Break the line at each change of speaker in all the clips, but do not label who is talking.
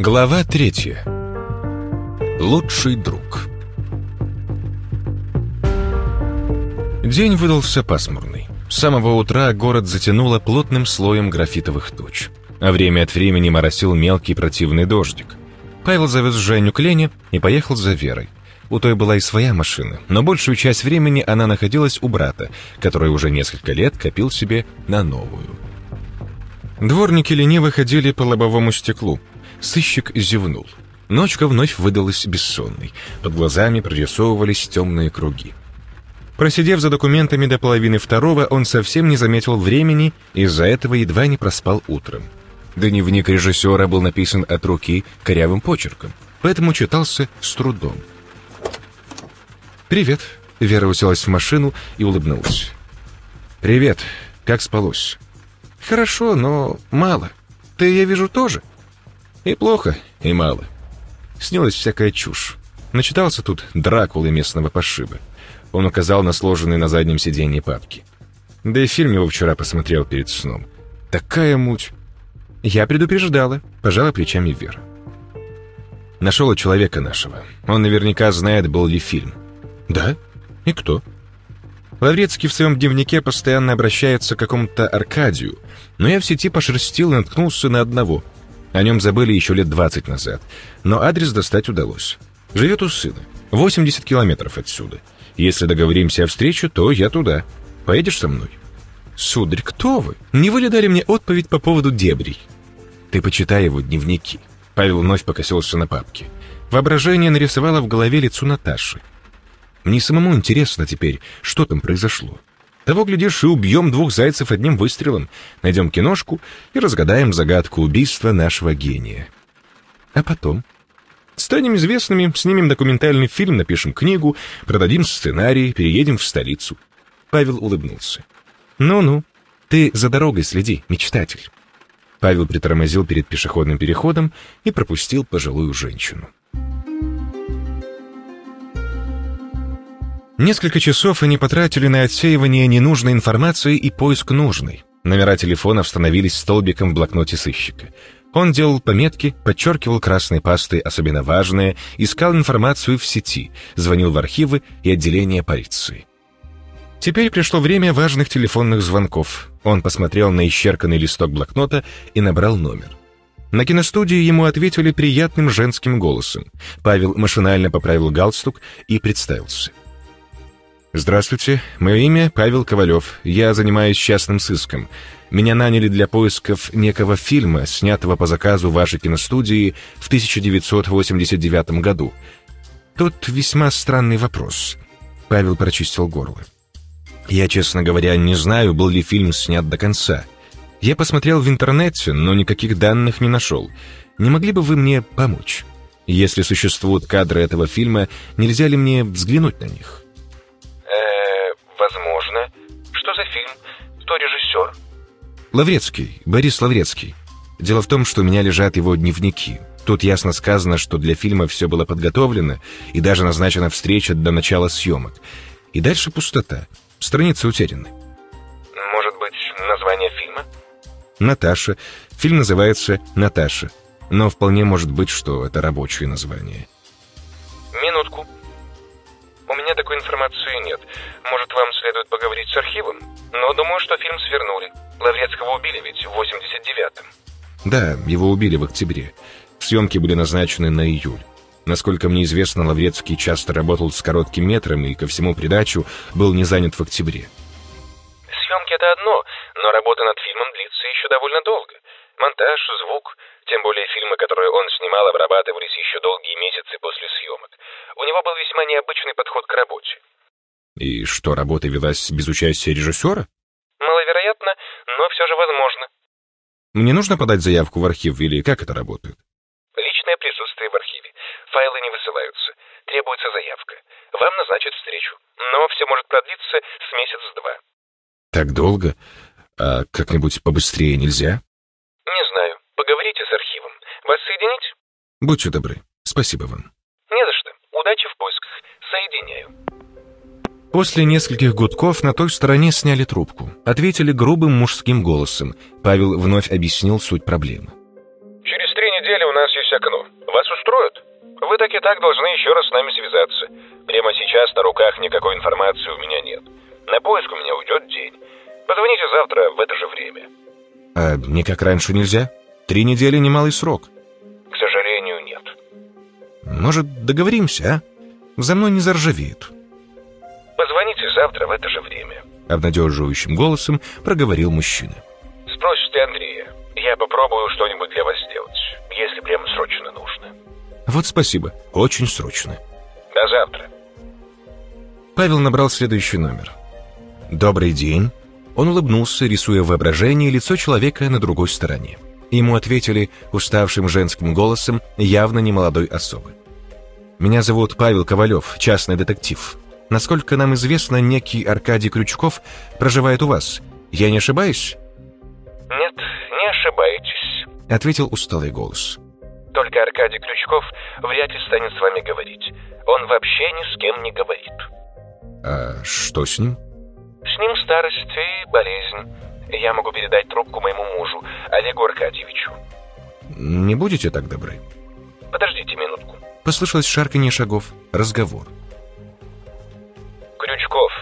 Глава третья. Лучший друг. День выдался пасмурный. С самого утра город затянуло плотным слоем графитовых туч, а время от времени моросил мелкий противный дождик. Павел завез Женю к Лене и поехал за Верой. У той была и своя машина, но большую часть времени она находилась у брата, который уже несколько лет копил себе на новую. Дворники лениво ходили по лобовому стеклу. Сыщик зевнул. Ночка вновь выдалась бессонной. Под глазами прорисовывались темные круги. Просидев за документами до половины второго, он совсем не заметил времени, из-за этого едва не проспал утром. Дневник режиссера был написан от руки корявым почерком, поэтому читался с трудом. «Привет», — Вера уселась в машину и улыбнулась. «Привет, как спалось?» «Хорошо, но мало. Ты, я вижу, тоже?» «И плохо, и мало. Снилась всякая чушь. Начитался тут Дракулы местного пошиба. Он указал на сложенные на заднем сиденье папки. Да и фильм его вчера посмотрел перед сном. Такая муть. Я предупреждала, пожала плечами Вера. Нашел у человека нашего. Он наверняка знает, был ли фильм. Да? И кто? Лаврецкий в своем дневнике постоянно обращается к какому-то Аркадию, но я в сети пошерстил и наткнулся на одного. О нем забыли еще лет 20 назад, но адрес достать удалось. Живет у сына, 80 километров отсюда. Если договоримся о встрече, то я туда. Поедешь со мной? Сударь, кто вы? Не вы ли дали мне отповедь по поводу дебрей? Ты почитай его дневники. Павел вновь покосился на папке. Воображение нарисовало в голове лицо Наташи. Мне самому интересно теперь, что там произошло. Того, глядишь, и убьем двух зайцев одним выстрелом, найдем киношку и разгадаем загадку убийства нашего гения. А потом? Станем известными, снимем документальный фильм, напишем книгу, продадим сценарий, переедем в столицу. Павел улыбнулся. Ну-ну, ты за дорогой следи, мечтатель. Павел притормозил перед пешеходным переходом и пропустил пожилую женщину. Несколько часов они потратили на отсеивание ненужной информации и поиск нужной. Номера телефонов становились столбиком в блокноте сыщика. Он делал пометки, подчеркивал красной пастой особенно важное, искал информацию в сети, звонил в архивы и отделение полиции. Теперь пришло время важных телефонных звонков. Он посмотрел на исчерканный листок блокнота и набрал номер. На киностудии ему ответили приятным женским голосом. Павел машинально поправил галстук и представился. «Здравствуйте, мое имя Павел Ковалев. Я занимаюсь частным сыском. Меня наняли для поисков некого фильма, снятого по заказу вашей киностудии в 1989 году. Тут весьма странный вопрос». Павел прочистил горло. «Я, честно говоря, не знаю, был ли фильм снят до конца. Я посмотрел в интернете, но никаких данных не нашел. Не могли бы вы мне помочь? Если существуют кадры этого фильма, нельзя ли мне взглянуть на них?»
Кто режиссер?
Лаврецкий, Борис Лаврецкий. Дело в том, что у меня лежат его дневники. Тут ясно сказано, что для фильма все было подготовлено и даже назначена встреча до начала съемок. И дальше пустота. Страницы утеряны.
Может быть, название фильма?
Наташа. Фильм называется «Наташа». Но вполне может быть, что это рабочее название.
Минутку. У меня такой информации нет. Может, вам следует поговорить с архивом? Но думаю, что фильм свернули. Лаврецкого убили ведь в 89-м.
Да, его убили в октябре. Съемки были назначены на июль. Насколько мне известно, Лаврецкий часто работал с коротким метром и ко всему придачу был не занят в октябре.
Съемки это одно, но работа над фильмом длится еще довольно долго. Монтаж, звук, тем более фильмы, которые он снимал, обрабатывались еще долгие месяцы после съемок. У него был весьма необычный подход к работе.
И что, работа велась без участия режиссера?
Маловероятно, но все же возможно.
Мне нужно подать заявку в архив или как это работает?
Личное присутствие в архиве. Файлы не высылаются. Требуется заявка. Вам назначат встречу. Но все может продлиться с месяц-два.
Так долго? А как-нибудь побыстрее нельзя?
Не знаю. Поговорите с архивом. Вас соединить?
Будьте добры. Спасибо вам.
Не за что. Удачи в поисках. Соединяю.
После нескольких гудков на той стороне сняли трубку. Ответили грубым мужским голосом. Павел вновь объяснил суть проблемы.
Через три недели у нас есть окно. Вас устроит? Вы так и так должны еще раз с нами связаться. Прямо сейчас на руках никакой информации у меня нет. На поиск у меня уйдет день. Позвоните завтра в это же время.
А никак раньше нельзя? Три недели — немалый срок.
К сожалению, нет.
Может, договоримся, а? За мной не заржавеют.
В это же время.
Обнадеживающим голосом проговорил мужчина.
Спросите Андрея. Я попробую что-нибудь для вас сделать, если прямо срочно нужно.
Вот спасибо, очень срочно.
До завтра.
Павел набрал следующий номер. «Добрый день». Он улыбнулся, рисуя в воображении лицо человека на другой стороне. Ему ответили уставшим женским голосом явно немолодой особы. «Меня зовут Павел Ковалев, частный детектив. Насколько нам известно, некий Аркадий Крючков проживает у вас. Я не ошибаюсь?»
Нет, не ошибаетесь.
Ответил усталый голос.
Только Аркадий Крючков вряд ли станет с вами говорить. Он вообще ни с кем не говорит.
А что с ним?
С ним старость и болезнь. Я могу передать трубку моему мужу, Олегу Аркадьевичу.
Не будете так добры?
Подождите минутку.
Послышалось шарканье шагов. Разговор.
Крючков.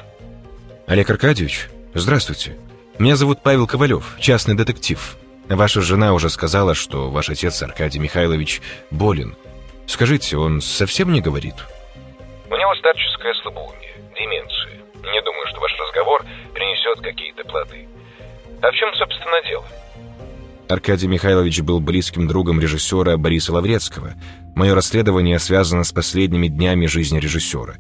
Олег Аркадьевич, здравствуйте. Меня зовут Павел Ковалев, частный детектив. Ваша жена уже сказала, что ваш отец Аркадий Михайлович болен. Скажите, он совсем не говорит?
У него старческое слабоумие, деменция. Не думаю, что ваш разговор принесет какие-то плоды. А в чем, собственно, дело?
Аркадий Михайлович был близким другом режиссера Бориса Лаврецкого. Мое расследование связано с последними днями жизни режиссера.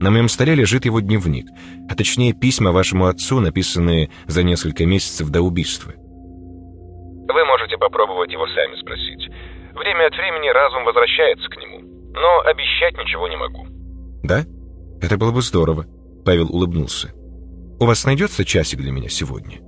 На моем столе лежит его дневник, а точнее письма вашему отцу, написанные за несколько месяцев до убийства.
Вы можете попробовать его сами спросить. Время от времени разум возвращается к нему, но обещать ничего не могу.
Да? Это было бы здорово. Павел улыбнулся. У вас найдется часик для меня сегодня?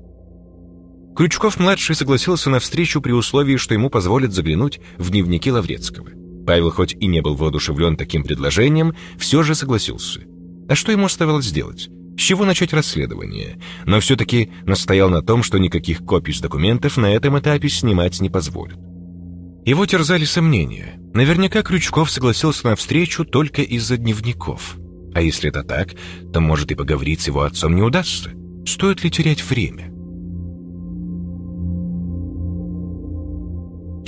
Крючков-младший согласился на встречу при условии, что ему позволят заглянуть в дневники Лаврецкого. Павел хоть и не был воодушевлен таким предложением, все же согласился. А что ему оставалось сделать? С чего начать расследование? Но все-таки настоял на том, что никаких копий с документов на этом этапе снимать не позволят. Его терзали сомнения. Наверняка Крючков согласился на встречу только из-за дневников. А если это так, то, может, и поговорить с его отцом не удастся. Стоит ли терять время?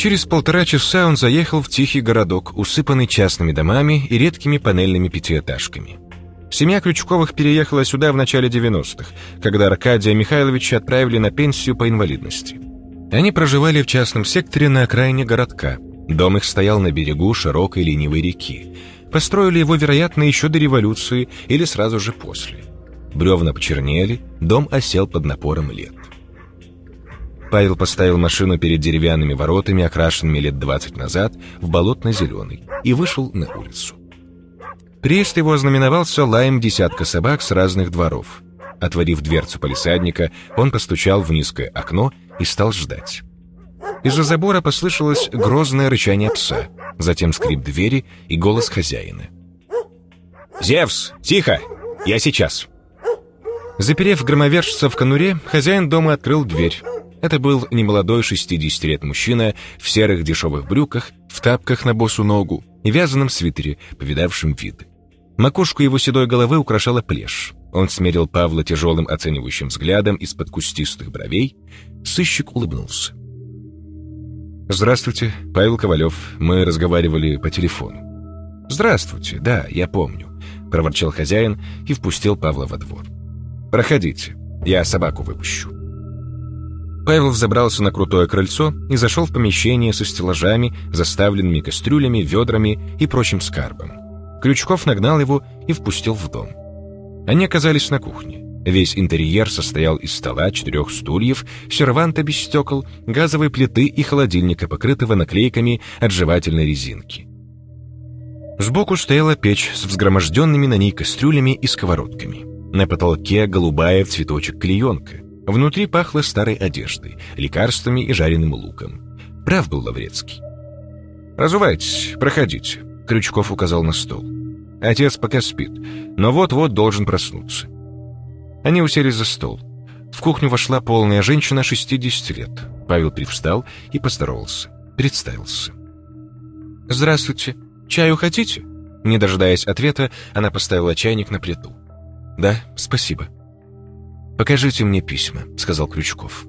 Через полтора часа он заехал в тихий городок, усыпанный частными домами и редкими панельными пятиэтажками. Семья Крючковых переехала сюда в начале 90-х, когда Аркадия Михайловича отправили на пенсию по инвалидности. Они проживали в частном секторе на окраине городка. Дом их стоял на берегу широкой ленивой реки. Построили его, вероятно, еще до революции или сразу же после. Бревна почернели, дом осел под напором лет. Павел поставил машину перед деревянными воротами, окрашенными лет 20 назад, в болотно-зеленый, и вышел на улицу. Приезд его ознаменовался лаем десятка собак с разных дворов. Отворив дверцу полисадника, он постучал в низкое окно и стал ждать. Из-за забора послышалось грозное рычание пса, затем скрип двери и голос хозяина. «Зевс, тихо! Я сейчас!» Заперев громовержца в конуре, хозяин дома открыл дверь. Это был немолодой 60 лет мужчина в серых дешевых брюках, в тапках на босу ногу и вязаном свитере, повидавшем вид. Макушку его седой головы украшала плешь. Он смерил Павла тяжелым оценивающим взглядом из-под кустистых бровей. Сыщик улыбнулся. «Здравствуйте, Павел Ковалев. Мы разговаривали по телефону». «Здравствуйте, да, я помню», — проворчал хозяин и впустил Павла во двор. «Проходите, я собаку выпущу». Павел взобрался на крутое крыльцо и зашел в помещение со стеллажами, заставленными кастрюлями, ведрами и прочим скарбом. Крючков нагнал его и впустил в дом. Они оказались на кухне. Весь интерьер состоял из стола, четырех стульев, серванта без стекол, газовой плиты и холодильника, покрытого наклейками от жевательной резинки. Сбоку стояла печь с взгроможденными на ней кастрюлями и сковородками. На потолке голубая в цветочек клеенка. Внутри пахло старой одеждой, лекарствами и жареным луком. Прав был Лаврецкий. «Разувайтесь, проходите», — Крючков указал на стол. «Отец пока спит, но вот-вот должен проснуться». Они уселись за стол. В кухню вошла полная женщина 60 лет. Павел привстал и поздоровался. Представился. «Здравствуйте. Чаю хотите?» Не дожидаясь ответа, она поставила чайник на плиту. «Да, спасибо». «Покажите мне письма», — сказал Крючков.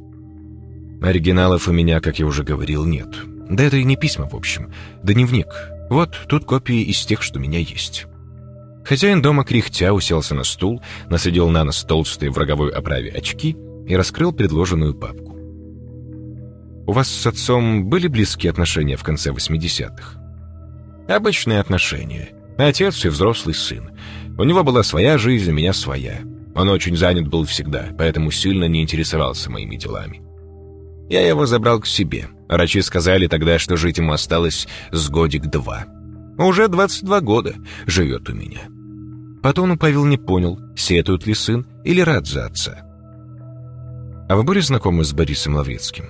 «Оригиналов у меня, как я уже говорил, нет. Да это и не письма, в общем. Дневник. Вот тут копии из тех, что у меня есть». Хозяин дома кряхтя уселся на стул, насадил на нос толстые в роговой оправе очки и раскрыл предложенную папку. «У вас с отцом были близкие отношения в конце 80-х?» «Обычные отношения. Отец и взрослый сын. У него была своя жизнь, у меня своя. Он очень занят был всегда, поэтому сильно не интересовался моими делами. Я его забрал к себе. Врачи сказали тогда, что жить ему осталось с годик-два. Уже 22 года живет у меня. Потом Павел не понял, сетует ли сын или рад за отца. «А вы были знакомы с Борисом Лаврецким?»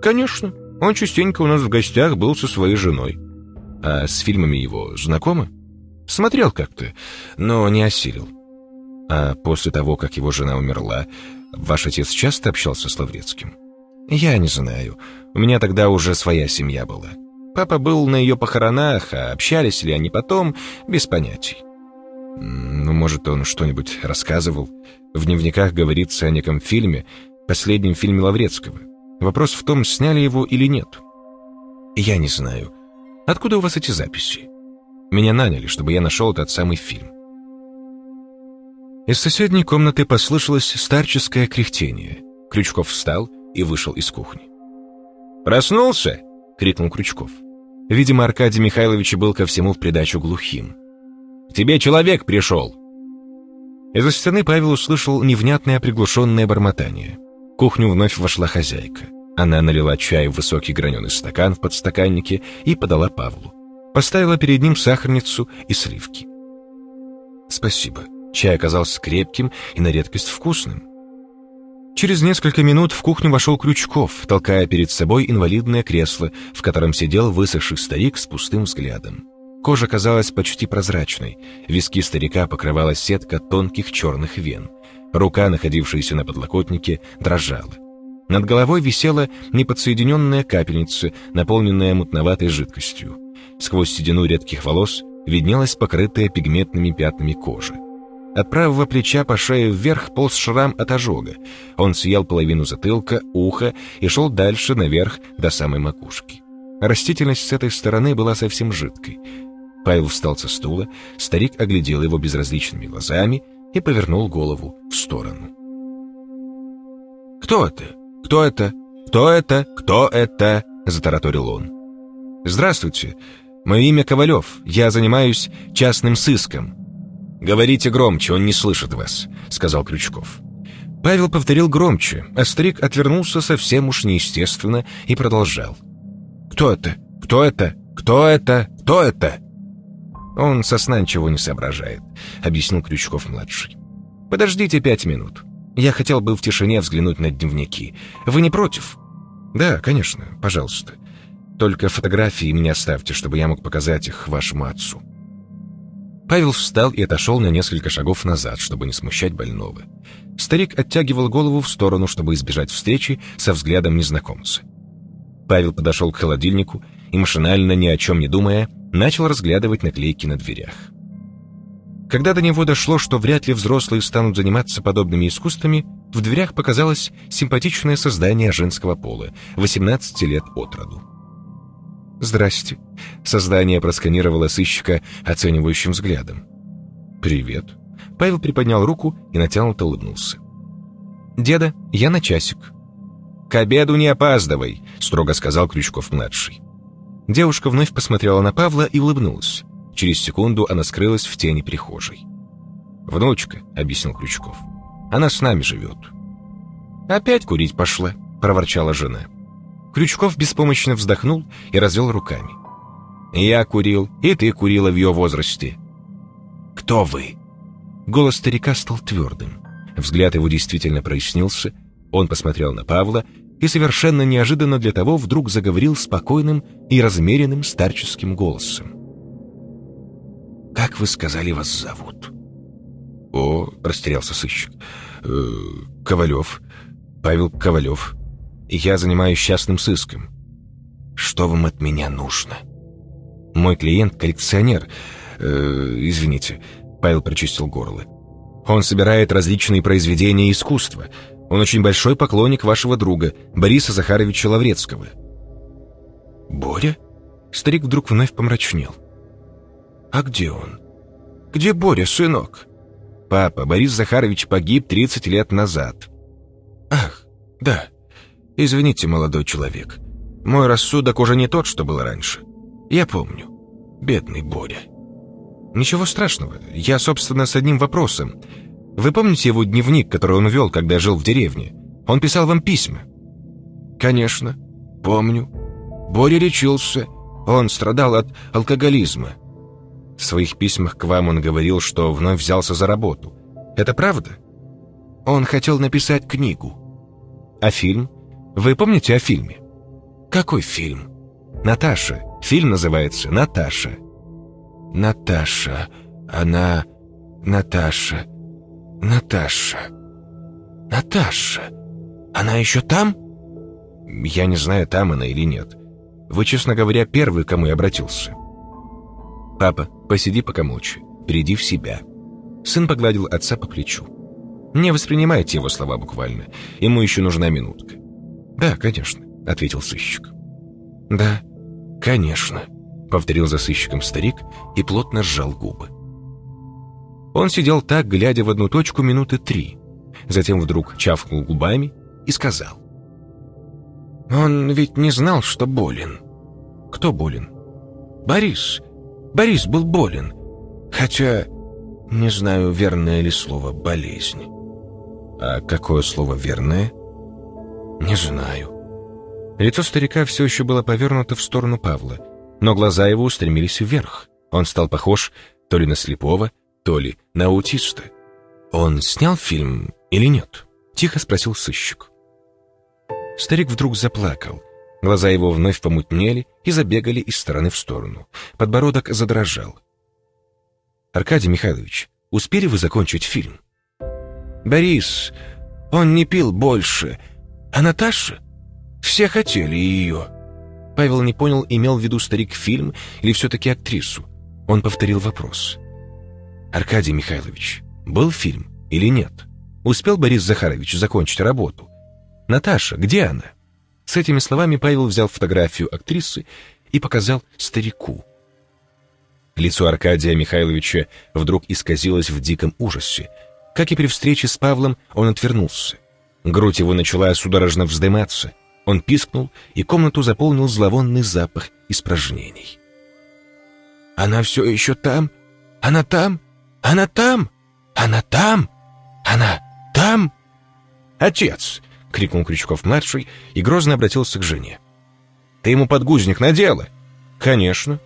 «Конечно. Он частенько у нас в гостях был со своей женой. А с фильмами его знакомы?» «Смотрел как-то, но не осилил. А после того, как его жена умерла, ваш отец часто общался с Лаврецким? Я не знаю. У меня тогда уже своя семья была. Папа был на ее похоронах, а общались ли они потом, без понятий. Ну, может, он что-нибудь рассказывал. В дневниках говорится о неком фильме, последнем фильме Лаврецкого. Вопрос в том, сняли его или нет. Я не знаю. Откуда у вас эти записи? Меня наняли, чтобы я нашел этот самый фильм. Из соседней комнаты послышалось старческое кряхтение. Крючков встал и вышел из кухни. «Проснулся?» — крикнул Крючков. Видимо, Аркадий Михайлович был ко всему в придачу глухим. «К тебе человек пришел!» Из-за стены Павел услышал невнятное приглушенное бормотание. В кухню вновь вошла хозяйка. Она налила чай в высокий граненый стакан в подстаканнике и подала Павлу. Поставила перед ним сахарницу и сливки. «Спасибо», Чай оказался крепким и на редкость вкусным. Через несколько минут в кухню вошел Крючков, толкая перед собой инвалидное кресло, в котором сидел высохший старик с пустым взглядом. Кожа казалась почти прозрачной, виски старика покрывала сетка тонких черных вен. Рука, находившаяся на подлокотнике, дрожала. Над головой висела неподсоединенная капельница, наполненная мутноватой жидкостью. Сквозь седину редких волос виднелась покрытая пигментными пятнами кожа. От правого плеча по шее вверх полз шрам от ожога. Он съел половину затылка, уха и шел дальше наверх до самой макушки. Растительность с этой стороны была совсем жидкой. Павел встал со стула, старик оглядел его безразличными глазами и повернул голову в сторону. «Кто это? Кто это? Кто это? Кто это?» — затараторил он. «Здравствуйте. Мое имя Ковалев. Я занимаюсь частным сыском. «Говорите громче, он не слышит вас», — сказал Крючков. Павел повторил громче, а старик отвернулся совсем уж неестественно и продолжал. «Кто это? Кто это? Кто это? Кто это?» «Он со сна ничего не соображает», — объяснил Крючков-младший. «Подождите пять минут. Я хотел бы в тишине взглянуть на дневники. Вы не против?» «Да, конечно, пожалуйста. Только фотографии мне оставьте, чтобы я мог показать их вашему отцу». Павел встал и отошел на несколько шагов назад, чтобы не смущать больного. Старик оттягивал голову в сторону, чтобы избежать встречи со взглядом незнакомца. Павел подошел к холодильнику и, машинально, ни о чем не думая, начал разглядывать наклейки на дверях. Когда до него дошло, что вряд ли взрослые станут заниматься подобными искусствами, в дверях показалось симпатичное создание женского пола, 18 лет от роду. «Здрасте». Создание просканировало сыщика оценивающим взглядом. «Привет». Павел приподнял руку и натянуто улыбнулся. «Деда, я на часик». «К обеду не опаздывай», — строго сказал Крючков-младший. Девушка вновь посмотрела на Павла и улыбнулась. Через секунду она скрылась в тени прихожей. «Внучка», — объяснил Крючков. «Она с нами живет». «Опять курить пошла», — проворчала жена. Крючков беспомощно вздохнул и развел руками. «Я курил, и ты курила в ее возрасте». «Кто вы?» Голос старика стал твердым. Взгляд его действительно прояснился. Он посмотрел на Павла и совершенно неожиданно для того вдруг заговорил спокойным и размеренным старческим голосом. «Как вы сказали, вас зовут?» «О», — растерялся сыщик, э, «Ковалев, Павел— я занимаюсь частным сыском. Что вам от меня нужно? Мой клиент — коллекционер. Э, извините, Павел прочистил горло. Он собирает различные произведения искусства. Он очень большой поклонник вашего друга, Бориса Захаровича Лаврецкого. Боря? Старик вдруг вновь помрачнел. А где он? Где Боря, сынок? Папа, Борис Захарович погиб 30 лет назад. Ах, да. Извините, молодой человек. Мой рассудок уже не тот, что был раньше. Я помню. Бедный Боря. Ничего страшного. Я, собственно, с одним вопросом. Вы помните его дневник, который он вел, когда жил в деревне? Он писал вам письма. Конечно, помню. Боря лечился. Он страдал от алкоголизма. В своих письмах к вам он говорил, что вновь взялся за работу. Это правда? Он хотел написать книгу. А фильм? Вы помните о фильме? Какой фильм? Наташа. Фильм называется «Наташа». Наташа. Она... Наташа. Наташа. Наташа. Она еще там? Я не знаю, там она или нет. Вы, честно говоря, первый, к кому я обратился. Папа, посиди пока молча. Приди в себя. Сын погладил отца по плечу. Не воспринимайте его слова буквально. Ему еще нужна минутка. Да, конечно, ответил сыщик. Да, конечно. Повторил за сыщиком старик и плотно сжал губы. Он сидел так, глядя в одну точку минуты три. Затем вдруг чавкнул губами и сказал. «Он ведь не знал, что болен». «Кто болен?» «Борис. Борис был болен. Хотя, не знаю, верное ли слово «болезнь». «А какое слово верное?» «Не знаю». Лицо старика все еще было повернуто в сторону Павла, но глаза его устремились вверх. Он стал похож то ли на слепого, то ли на аутиста. «Он снял фильм или нет?» — тихо спросил сыщик. Старик вдруг заплакал. Глаза его вновь помутнели и забегали из стороны в сторону. Подбородок задрожал. «Аркадий Михайлович, успели вы закончить фильм?» «Борис, он не пил больше. А Наташа? Все хотели ее». Павел не понял, имел в виду старик фильм или все-таки актрису. Он повторил вопрос. «Аркадий Михайлович, был фильм или нет? Успел Борис Захарович закончить работу? Наташа, где она?» С этими словами Павел взял фотографию актрисы и показал старику. Лицо Аркадия Михайловича вдруг исказилось в диком ужасе. Как и при встрече с Павлом, он отвернулся. Грудь его начала судорожно вздыматься. Он пискнул, и комнату заполнил зловонный запах испражнений. «Она все еще там? Она там? Она там? Она там? Она там?» «Отец!» — крикнул Крючков-младший и грозно обратился к жене. «Ты ему подгузник надела?» «Конечно».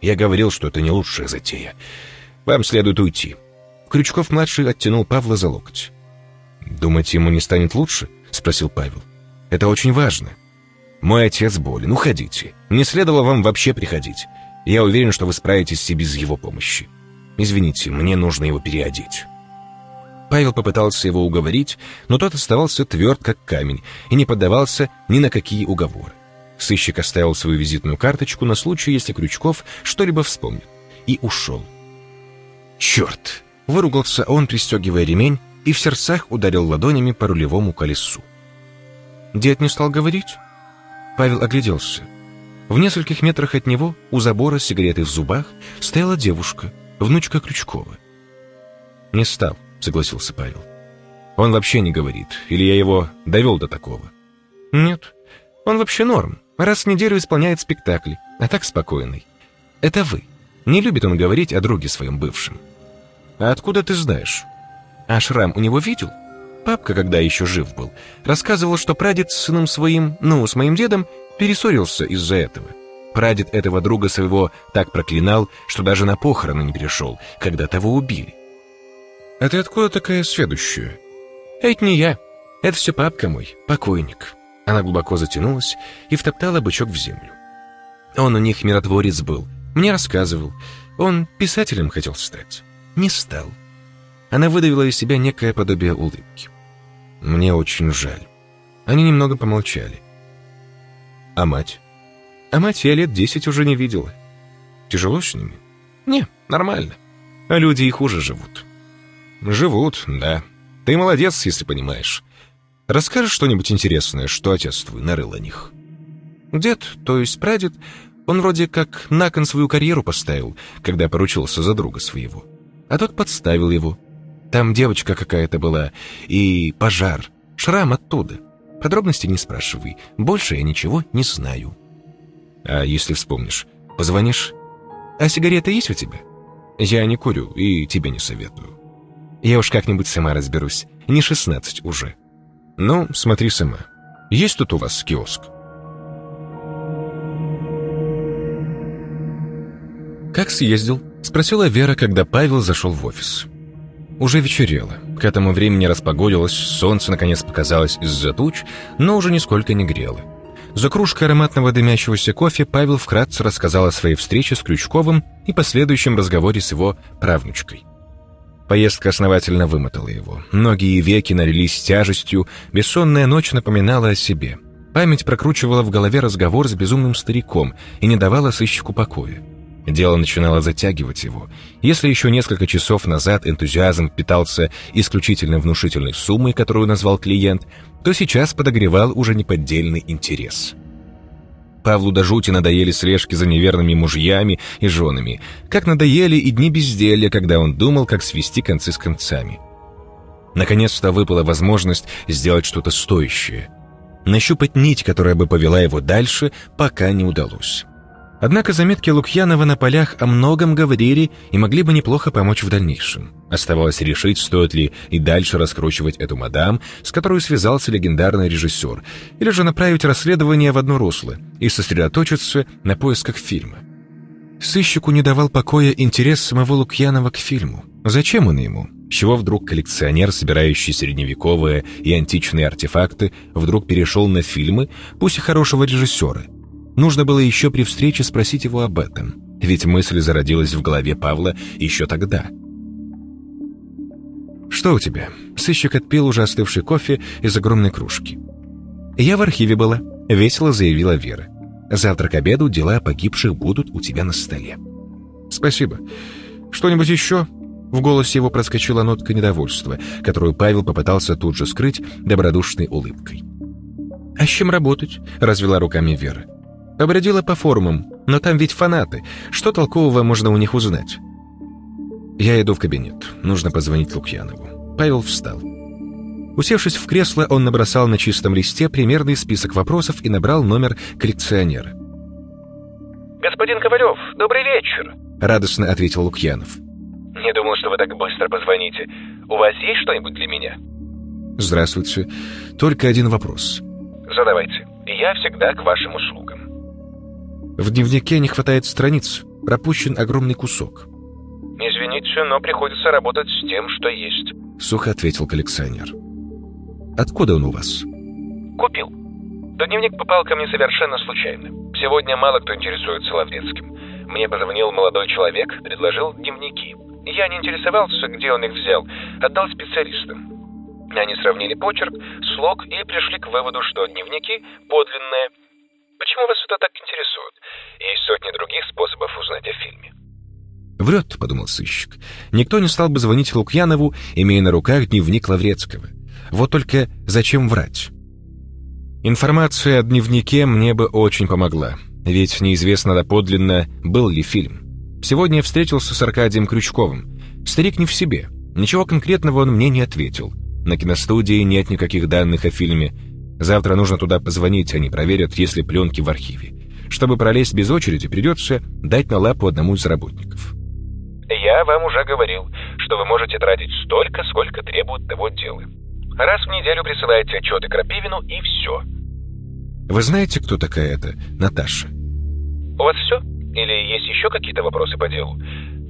Я говорил, что это не лучшая затея. Вам следует уйти. Крючков-младший оттянул Павла за локоть. «Думаете, ему не станет лучше?» — спросил Павел. Это очень важно. Мой отец болен, уходите. Не следовало вам вообще приходить. Я уверен, что вы справитесь и без его помощи. Извините, мне нужно его переодеть». Павел попытался его уговорить, но тот оставался тверд, как камень, и не поддавался ни на какие уговоры. Сыщик оставил свою визитную карточку на случай, если Крючков что-либо вспомнит, и ушел. «Черт!» — выругался он, пристегивая ремень, и в сердцах ударил ладонями по рулевому колесу. Дед не стал говорить. Павел огляделся. В нескольких метрах от него, у забора с сигаретой в зубах, стояла девушка, внучка Крючкова. «Не стал», — согласился Павел. «Он вообще не говорит, или я его довел до такого?» «Нет, он вообще норм. Раз в неделю исполняет спектакли, а так спокойный. Это вы. Не любит он говорить о друге своем бывшем». «А откуда ты знаешь?» «А шрам у него видел?» Папка, когда еще жив был, рассказывал, что прадед с сыном своим, ну, с моим дедом, перессорился из-за этого. Прадед этого друга своего так проклинал, что даже на похороны не пришел, когда того убили. «А ты откуда такая сведущая?» «Это не я. Это все папка мой, покойник». Она глубоко затянулась и втоптала бычок в землю. Он у них миротворец был, мне рассказывал. Он писателем хотел стать. Не стал. Она выдавила из себя некое подобие улыбки. «Мне очень жаль». Они немного помолчали. «А мать?» «А мать я лет десять уже не видела». Тяжело с ними?
Не, нормально.
А люди и хуже живут. Живут, да. Ты молодец, если понимаешь. Расскажешь что-нибудь интересное, что отец твой нарыл о них? Дед, то есть прадед, он вроде как на кон свою карьеру поставил, когда поручился за друга своего. А тот подставил его. Там девочка какая-то была, и пожар, шрам оттуда. Подробности не спрашивай, больше я ничего не знаю. А если вспомнишь, позвонишь? А сигареты есть у тебя? Я не курю и тебе не советую. Я уж как-нибудь сама разберусь, не шестнадцать уже. Ну, смотри сама. Есть тут у вас киоск? «Как съездил?» — спросила Вера, когда Павел зашел в офис. Уже вечерело. К этому времени распогодилось, солнце наконец показалось из-за туч, но уже нисколько не грело. За кружкой ароматного дымящегося кофе Павел вкратце рассказал о своей встрече с Крючковым и последующем разговоре с его правнучкой. Поездка основательно вымотала его. Ноги и веки налились тяжестью, бессонная ночь напоминала о себе. Память прокручивала в голове разговор с безумным стариком и не давала сыщику покоя. Дело начинало затягивать его. Если еще несколько часов назад энтузиазм питался исключительно внушительной суммой, которую назвал клиент, то сейчас подогревал уже неподдельный интерес. Павлу до жути надоели слежки за неверными мужьями и женами, как надоели и дни безделья, когда он думал, как свести концы с концами. Наконец-то выпала возможность сделать что-то стоящее. Нащупать нить, которая бы повела его дальше, пока не удалось. Однако заметки Лукьянова на полях о многом говорили и могли бы неплохо помочь в дальнейшем. Оставалось решить, стоит ли и дальше раскручивать эту мадам, с которой связался легендарный режиссер, или же направить расследование в одно русло и сосредоточиться на поисках фильма. Сыщику не давал покоя интерес самого Лукьянова к фильму. Зачем он ему? чего вдруг коллекционер, собирающий средневековые и античные артефакты, вдруг перешел на фильмы, пусть и хорошего режиссера – Нужно было еще при встрече спросить его об этом, ведь мысль зародилась в голове Павла еще тогда. «Что у тебя?» Сыщик отпил уже остывший кофе из огромной кружки. «Я в архиве была», — весело заявила Вера. «Завтра к обеду дела погибших будут у тебя на столе». «Спасибо. Что-нибудь еще?» В голосе его проскочила нотка недовольства, которую Павел попытался тут же скрыть добродушной улыбкой. «А с чем работать?» — развела руками Вера. Обрядила по форумам, но там ведь фанаты. Что толкового можно у них узнать? Я иду в кабинет. Нужно позвонить Лукьянову. Павел встал. Усевшись в кресло, он набросал на чистом листе примерный список вопросов и набрал номер коллекционера.
«Господин Ковалев, добрый вечер!»
— радостно ответил Лукьянов.
«Не думал, что вы так быстро позвоните. У вас есть что-нибудь для меня?»
«Здравствуйте. Только один вопрос».
«Задавайте. Я всегда к вашим услугам».
В дневнике не хватает страниц, пропущен огромный кусок.
«Извините, но приходится работать с тем, что есть», —
сухо ответил коллекционер. «Откуда он у вас?»
«Купил. Да дневник попал ко мне совершенно случайно. Сегодня мало кто интересуется Лаврецким. Мне позвонил молодой человек, предложил дневники. Я не интересовался, где он их взял, отдал специалистам. Они сравнили почерк, слог и пришли к выводу, что дневники подлинные, Почему вас это так интересует? Есть сотни других способов узнать о фильме.
Врет, подумал сыщик. Никто не стал бы звонить Лукьянову, имея на руках дневник Лаврецкого. Вот только зачем врать? Информация о дневнике мне бы очень помогла, ведь неизвестно доподлинно, был ли фильм. Сегодня я встретился с Аркадием Крючковым. Старик не в себе. Ничего конкретного он мне не ответил. На киностудии нет никаких данных о фильме. Завтра нужно туда позвонить, они проверят, есть ли пленки в архиве. Чтобы пролезть без очереди, придется дать на лапу одному из работников.
Я вам уже говорил, что вы можете тратить столько, сколько требует того дела. Раз в неделю присылаете отчеты Крапивину и все.
Вы знаете, кто такая эта Наташа?
У вас все? Или есть еще какие-то вопросы по делу?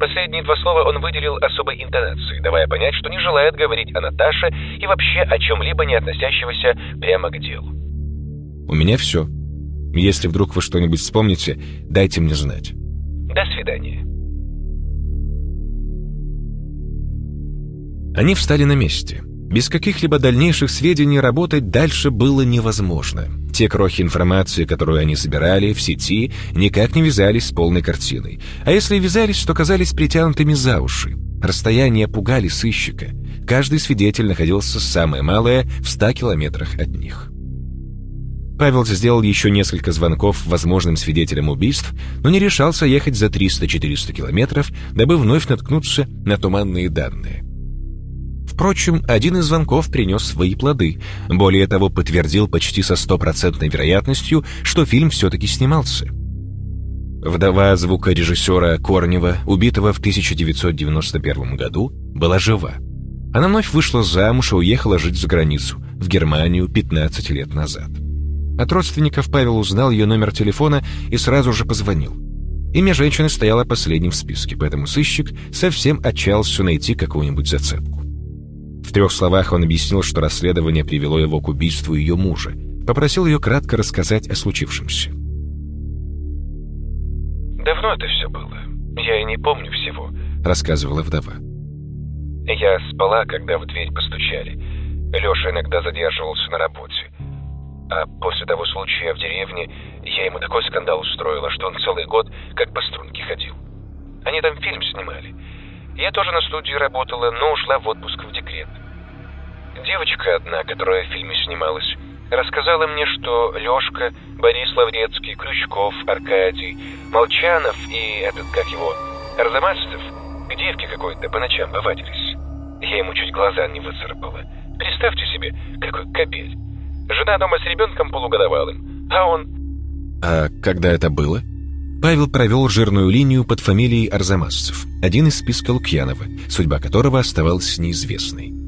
Последние два слова он выделил особой интонацией, давая понять, что не желает говорить о Наташе и вообще о чем-либо не относящегося прямо к делу.
«У меня все. Если вдруг вы что-нибудь вспомните, дайте мне знать».
«До свидания».
Они встали на месте. Без каких-либо дальнейших сведений работать дальше было невозможно. Те крохи информации, которую они собирали в сети, никак не вязались с полной картиной. А если и вязались, то казались притянутыми за уши. Расстояния пугали сыщика. Каждый свидетель находился самое малое в ста километрах от них. Павел сделал еще несколько звонков возможным свидетелям убийств, но не решался ехать за 300-400 километров, дабы вновь наткнуться на туманные данные. Впрочем, один из звонков принес свои плоды. Более того, подтвердил почти со стопроцентной вероятностью, что фильм все-таки снимался. Вдова звукорежиссера Корнева, убитого в 1991 году, была жива. Она вновь вышла замуж и уехала жить за границу, в Германию 15 лет назад. От родственников Павел узнал ее номер телефона и сразу же позвонил. Имя женщины стояло последним в списке, поэтому сыщик совсем отчаялся найти какую-нибудь зацепку. В трех словах он объяснил, что расследование привело его к убийству ее мужа. Попросил ее кратко рассказать о случившемся.
«Давно это все было. Я и не помню всего», —
рассказывала вдова.
«Я спала, когда в дверь постучали. Леша иногда задерживался на работе. А после того случая в деревне я ему такой скандал устроила, что он целый год как по струнке ходил. Они там фильм снимали. Я тоже на студии работала, но ушла в отпуск в декрет. Девочка одна, которая в фильме снималась, рассказала мне, что Лёшка, Борис Лаврецкий, Крючков, Аркадий, Молчанов и этот, как его, Арзамасцев к девке какой-то по ночам повадились. Я ему чуть глаза не выцарапала. Представьте себе, какой капель. Жена дома с ребенком полугодовалым, а он...
А когда это было? Павел провел жирную линию под фамилией Арзамасцев, один из списка Лукьянова, судьба которого оставалась неизвестной.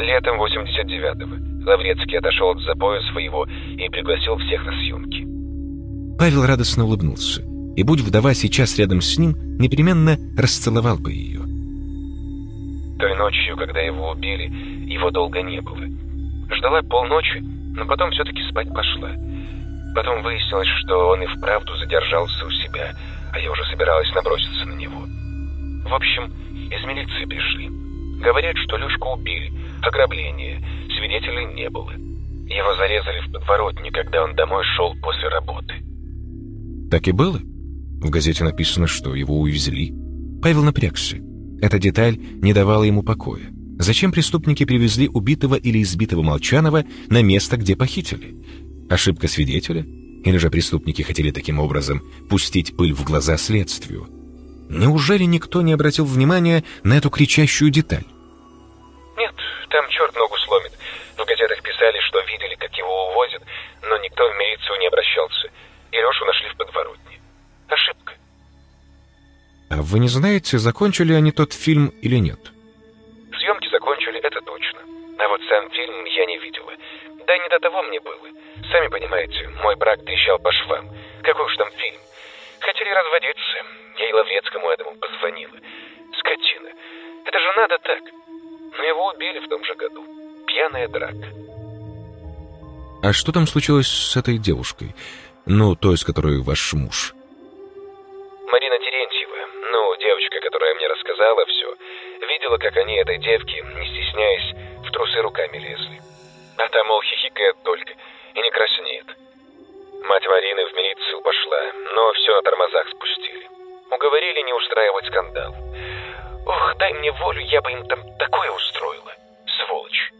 Летом 89-го Лаврецкий отошел от запоя своего и пригласил всех на съемки.
Павел радостно улыбнулся, и будь вдова сейчас рядом с ним, непременно расцеловал бы ее.
Той ночью, когда его убили, его долго не было. Ждала полночи, но потом все-таки спать пошла. Потом выяснилось, что он и вправду задержался у себя, а я уже собиралась наброситься на него. В общем, из милиции пришли. Говорят, что Лешку убили. Ограбление. Свидетелей не было. Его зарезали в подворотне, когда он домой шел после работы.
Так и было? В газете написано, что его увезли. Павел напрягся. Эта деталь не давала ему покоя. Зачем преступники привезли убитого или избитого Молчанова на место, где похитили? Ошибка свидетеля? Или же преступники хотели таким образом пустить пыль в глаза следствию? Неужели никто не обратил внимания на эту кричащую деталь?
Там черт ногу сломит. В газетах писали, что видели, как его увозят, но никто в милицию не обращался. И Лешу нашли в подворотне. Ошибка.
А вы не знаете, закончили они тот фильм или нет?
Съемки закончили, это точно. А вот сам фильм я не видела. Да не до того мне было. Сами понимаете, мой брак трещал по швам. Какой уж там фильм. Хотели разводиться. Я и Лаврецкому этому позвонила. Скотина. Это же надо так. Но его убили в том же году. Пьяная драка.
А что там случилось с этой девушкой? Ну, той, с которой ваш муж.
Марина Терентьева, ну, девочка, которая мне рассказала все, видела, как они этой девке, не стесняясь, в трусы руками лезли. А та, мол, хихикает только и не краснеет. Мать Марины в милицию пошла, но все на тормозах спустили. Уговорили не устраивать скандал. Ох, дай мне волю, я бы им там такое устроила. Сволочь.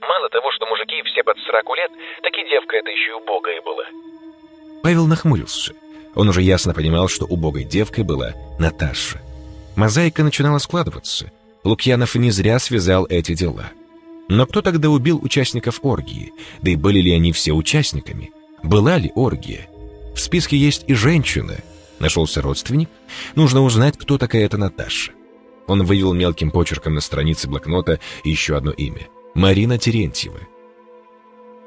Мало того, что мужики все под сороку лет, так и девка эта еще и убогая была.
Павел нахмурился. Он уже ясно понимал, что убогой девкой была Наташа. Мозаика начинала складываться. Лукьянов не зря связал эти дела. Но кто тогда убил участников оргии? Да и были ли они все участниками? Была ли оргия? В списке есть и женщина. Нашелся родственник? Нужно узнать, кто такая эта Наташа. Он вывел мелким почерком на странице блокнота еще одно имя. Марина Терентьева.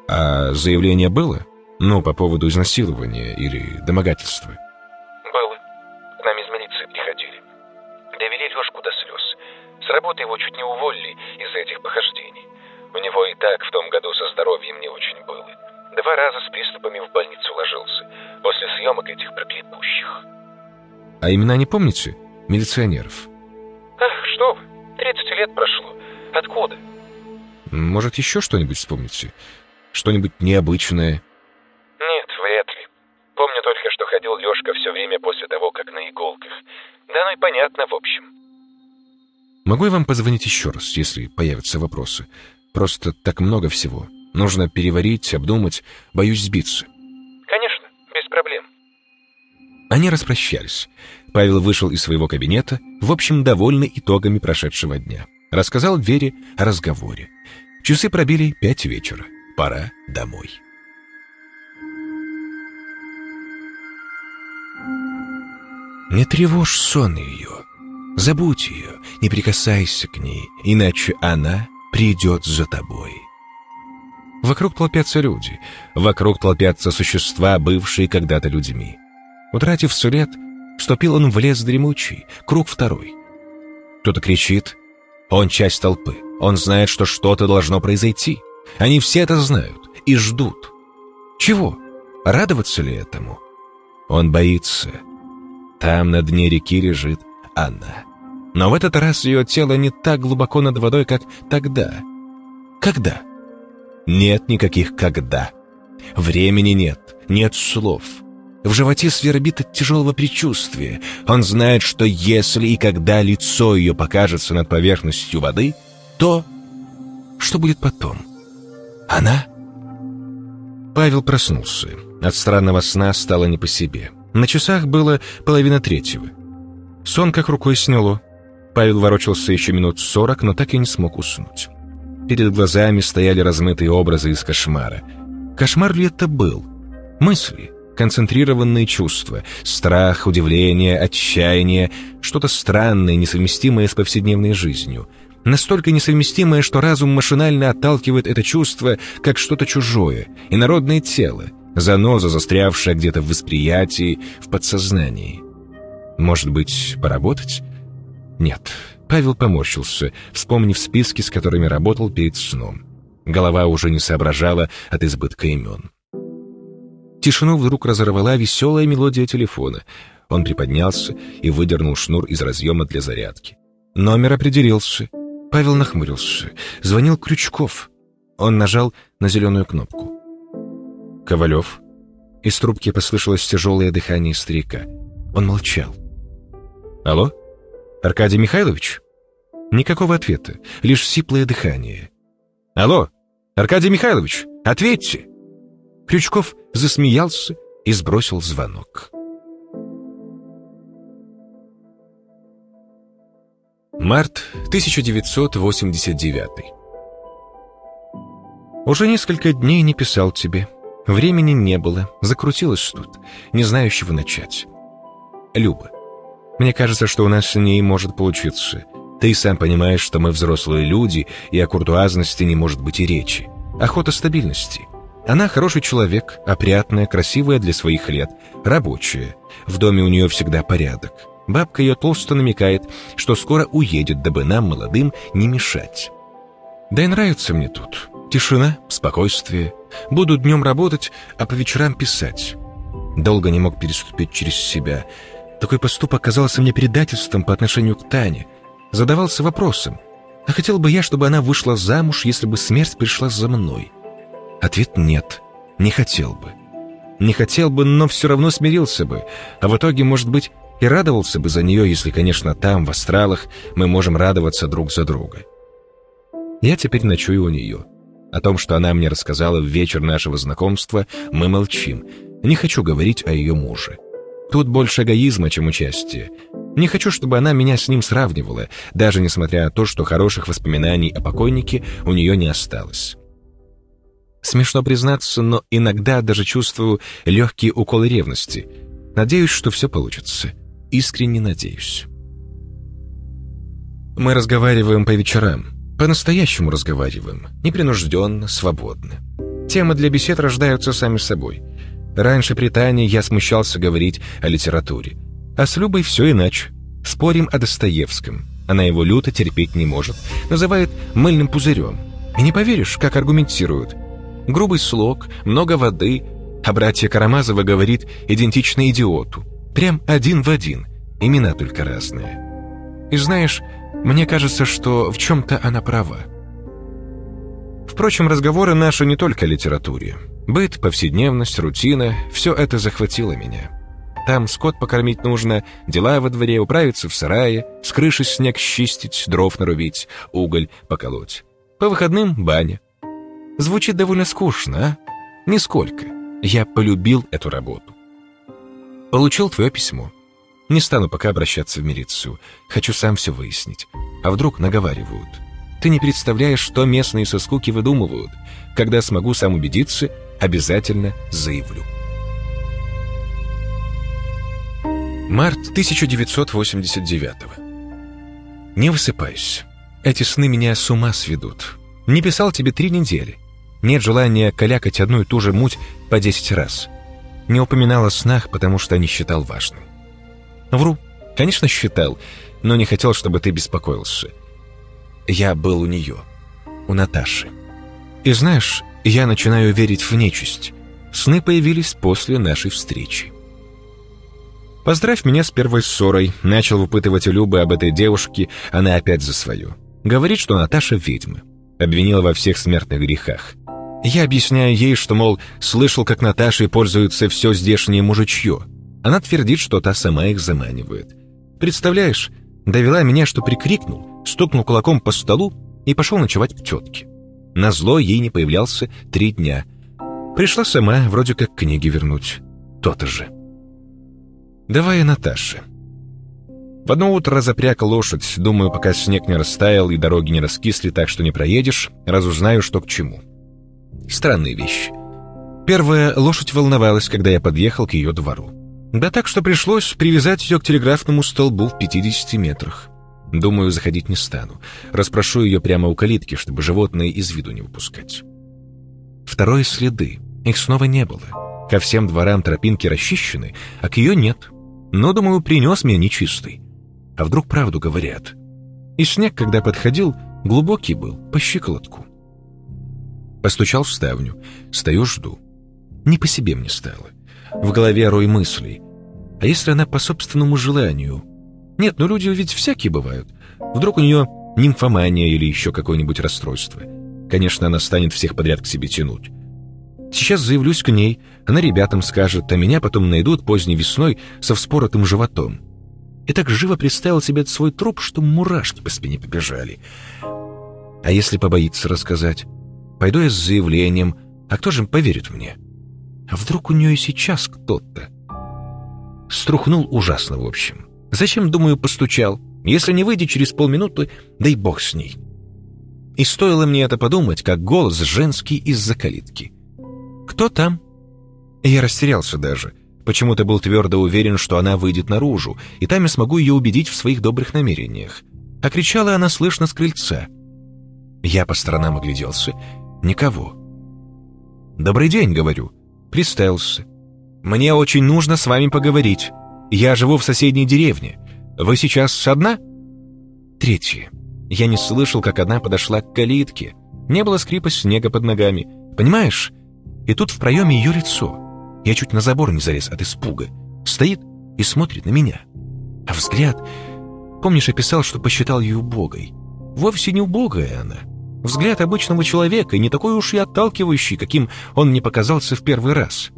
А заявление было? Ну, по поводу изнасилования или домогательства?
Было. К нам из милиции приходили. Довели Лешку до слез. С работы его чуть не уволили из-за этих похождений. У него и так в том году со здоровьем не очень было. Два раза с приступами в больницу ложился. После съемок этих проклятущих.
А имена не помните? Милиционеров.
Ах, что вы, 30 лет прошло. Откуда?
Может, еще что-нибудь вспомните? Что-нибудь необычное?
Нет, вряд ли. Помню только, что ходил Лешка все время после того, как на иголках. Да ну и понятно, в общем.
Могу я вам позвонить еще раз, если появятся вопросы? Просто так много всего. Нужно переварить, обдумать. Боюсь сбиться. Они распрощались. Павел вышел из своего кабинета, в общем, довольный итогами прошедшего дня. Рассказал Вере о разговоре. Часы пробили пять вечера. Пора домой. Не тревожь сон ее. Забудь ее, не прикасайся к ней, иначе она придет за тобой. Вокруг толпятся люди, вокруг толпятся существа, бывшие когда-то людьми. Утратив след, вступил он в лес дремучий, круг второй. Кто-то кричит, он часть толпы, он знает, что что-то должно произойти. Они все это знают и ждут. Чего? Радоваться ли этому? Он боится. Там на дне реки лежит она. Но в этот раз ее тело не так глубоко над водой, как тогда. Когда? Нет никаких «когда». Времени нет, нет слов. В животе свербит от тяжелого предчувствия. Он знает, что если и когда лицо ее покажется над поверхностью воды, то... Что будет потом? Она? Павел проснулся. От странного сна стало не по себе. На часах было половина третьего. Сон как рукой сняло. Павел ворочался еще минут сорок, но так и не смог уснуть. Перед глазами стояли размытые образы из кошмара. Кошмар ли это был? Мысли, концентрированные чувства, страх, удивление, отчаяние, что-то странное, несовместимое с повседневной жизнью. Настолько несовместимое, что разум машинально отталкивает это чувство, как что-то чужое, инородное тело, заноза, застрявшая где-то в восприятии, в подсознании. Может быть, поработать? Нет. Павел поморщился, вспомнив списки, с которыми работал перед сном. Голова уже не соображала от избытка имен. Тишину вдруг разорвала веселая мелодия телефона. Он приподнялся и выдернул шнур из разъема для зарядки. Номер определился. Павел нахмурился. Звонил Крючков. Он нажал на зеленую кнопку. «Ковалев?» Из трубки послышалось тяжелое дыхание старика. Он молчал. «Алло? Аркадий Михайлович?» Никакого ответа, лишь сиплое дыхание. «Алло, Аркадий Михайлович, ответьте!» Крючков засмеялся и сбросил звонок. Март 1989 Уже несколько дней не писал тебе. Времени не было, закрутилось тут, не знаю, с чего начать. Люба, мне кажется, что у нас с ней может получиться. Ты сам понимаешь, что мы взрослые люди, и о куртуазности не может быть и речи. Охота стабильности. Она хороший человек, опрятная, красивая для своих лет, рабочая. В доме у нее всегда порядок. Бабка ее толсто намекает, что скоро уедет, дабы нам, молодым, не мешать. Да и нравится мне тут. Тишина, спокойствие. Буду днем работать, а по вечерам писать. Долго не мог переступить через себя. Такой поступок казался мне предательством по отношению к Тане. Задавался вопросом, а хотел бы я, чтобы она вышла замуж, если бы смерть пришла за мной? Ответ нет, не хотел бы. Не хотел бы, но все равно смирился бы, а в итоге, может быть, и радовался бы за нее, если, конечно, там, в астралах, мы можем радоваться друг за друга. Я теперь ночую у нее. О том, что она мне рассказала в вечер нашего знакомства, мы молчим. Не хочу говорить о ее муже. Тут больше эгоизма, чем участия. Не хочу, чтобы она меня с ним сравнивала, даже несмотря на то, что хороших воспоминаний о покойнике у нее не осталось. Смешно признаться, но иногда даже чувствую легкие уколы ревности. Надеюсь, что все получится. Искренне надеюсь. Мы разговариваем по вечерам. По-настоящему разговариваем. Непринужденно, свободно. Темы для бесед рождаются сами собой. Раньше при Тане я смущался говорить о литературе. А с Любой все иначе. Спорим о Достоевском. Она его люто терпеть не может. Называет мыльным пузырем. И не поверишь, как аргументируют. Грубый слог, много воды, а братья Карамазова говорит идентично идиоту. Прям один в один. Имена только разные. И знаешь, мне кажется, что в чем-то она права. Впрочем, разговоры наши не только о литературе. Быт, повседневность, рутина — все это захватило меня. там скот покормить нужно, дела во дворе, управиться в сарае, с крыши снег счистить, дров нарубить, уголь поколоть. По выходным — баня. Звучит довольно скучно, а? Нисколько. Я полюбил эту работу. Получил твое письмо. Не стану пока обращаться в милицию. Хочу сам все выяснить. А вдруг наговаривают? Ты не представляешь, что местные со скуки выдумывают. Когда смогу сам убедиться, обязательно заявлю. Март 1989 Не высыпаюсь. Эти сны меня с ума сведут. Не писал тебе три недели. Нет желания калякать одну и ту же муть по десять раз. Не упоминал о снах, потому что не считал важным. Вру. Конечно, считал, но не хотел, чтобы ты беспокоился. Я был у нее, у Наташи. И знаешь, я начинаю верить в нечисть. Сны появились после нашей встречи. Поздравь меня с первой ссорой. Начал выпытывать у Любы об этой девушке, она опять за свою. Говорит, что Наташа ведьма. Обвинила во всех смертных грехах. Я объясняю ей, что, мол, слышал, как Наташей пользуется все здешнее мужичье. Она твердит, что та сама их заманивает. Представляешь, довела меня, что прикрикнул, стукнул кулаком по столу и пошел ночевать к тетке. Назло ей не появлялся три дня. Пришла сама, вроде как книги вернуть. То-то же. Давай, Наташа. В одно утро запряг лошадь, думаю, пока снег не растаял и дороги не раскисли так, что не проедешь, разузнаю, что к чему. Странные вещи. Первая лошадь волновалась, когда я подъехал к ее двору. Да так, что пришлось привязать ее к телеграфному столбу в 50 метрах. Думаю, заходить не стану. Распрошу ее прямо у калитки, чтобы животные из виду не выпускать. Второе — следы. Их снова не было. Ко всем дворам тропинки расчищены, а к ее нет. Но, думаю, принес меня нечистый. А вдруг правду говорят? И снег, когда подходил, глубокий был, по щиколотку. Постучал в ставню. Стою, жду. Не по себе мне стало. В голове рой мыслей. А если она по собственному желанию? Нет, ну люди ведь всякие бывают. Вдруг у нее нимфомания или еще какое-нибудь расстройство. Конечно, она станет всех подряд к себе тянуть. Сейчас заявлюсь к ней, она ребятам скажет, а меня потом найдут поздней весной со вспоротым животом. И так живо представил себе свой труп, что мурашки по спине побежали. А если побоится рассказать? Пойду я с заявлением, а кто же поверит мне? А вдруг у нее и сейчас кто-то? Струхнул ужасно, в общем. Зачем, думаю, постучал? Если не выйдет через полминуты, дай бог с ней. И стоило мне это подумать, как голос женский из-за калитки. «Кто там?» Я растерялся даже. Почему-то был твердо уверен, что она выйдет наружу, и там я смогу ее убедить в своих добрых намерениях. А кричала она слышно с крыльца. Я по сторонам огляделся. Никого. «Добрый день», — говорю. Представился. «Мне очень нужно с вами поговорить. Я живу в соседней деревне. Вы сейчас одна?» Третье. Я не слышал, как одна подошла к калитке. Не было скрипа снега под ногами. Понимаешь? И тут в проеме ее лицо. Я чуть на забор не залез от испуга. Стоит и смотрит на меня. А взгляд... Помнишь, я писал, что посчитал ее убогой? Вовсе не убогая она. Взгляд обычного человека, не такой уж и отталкивающий, каким он мне показался в первый раз.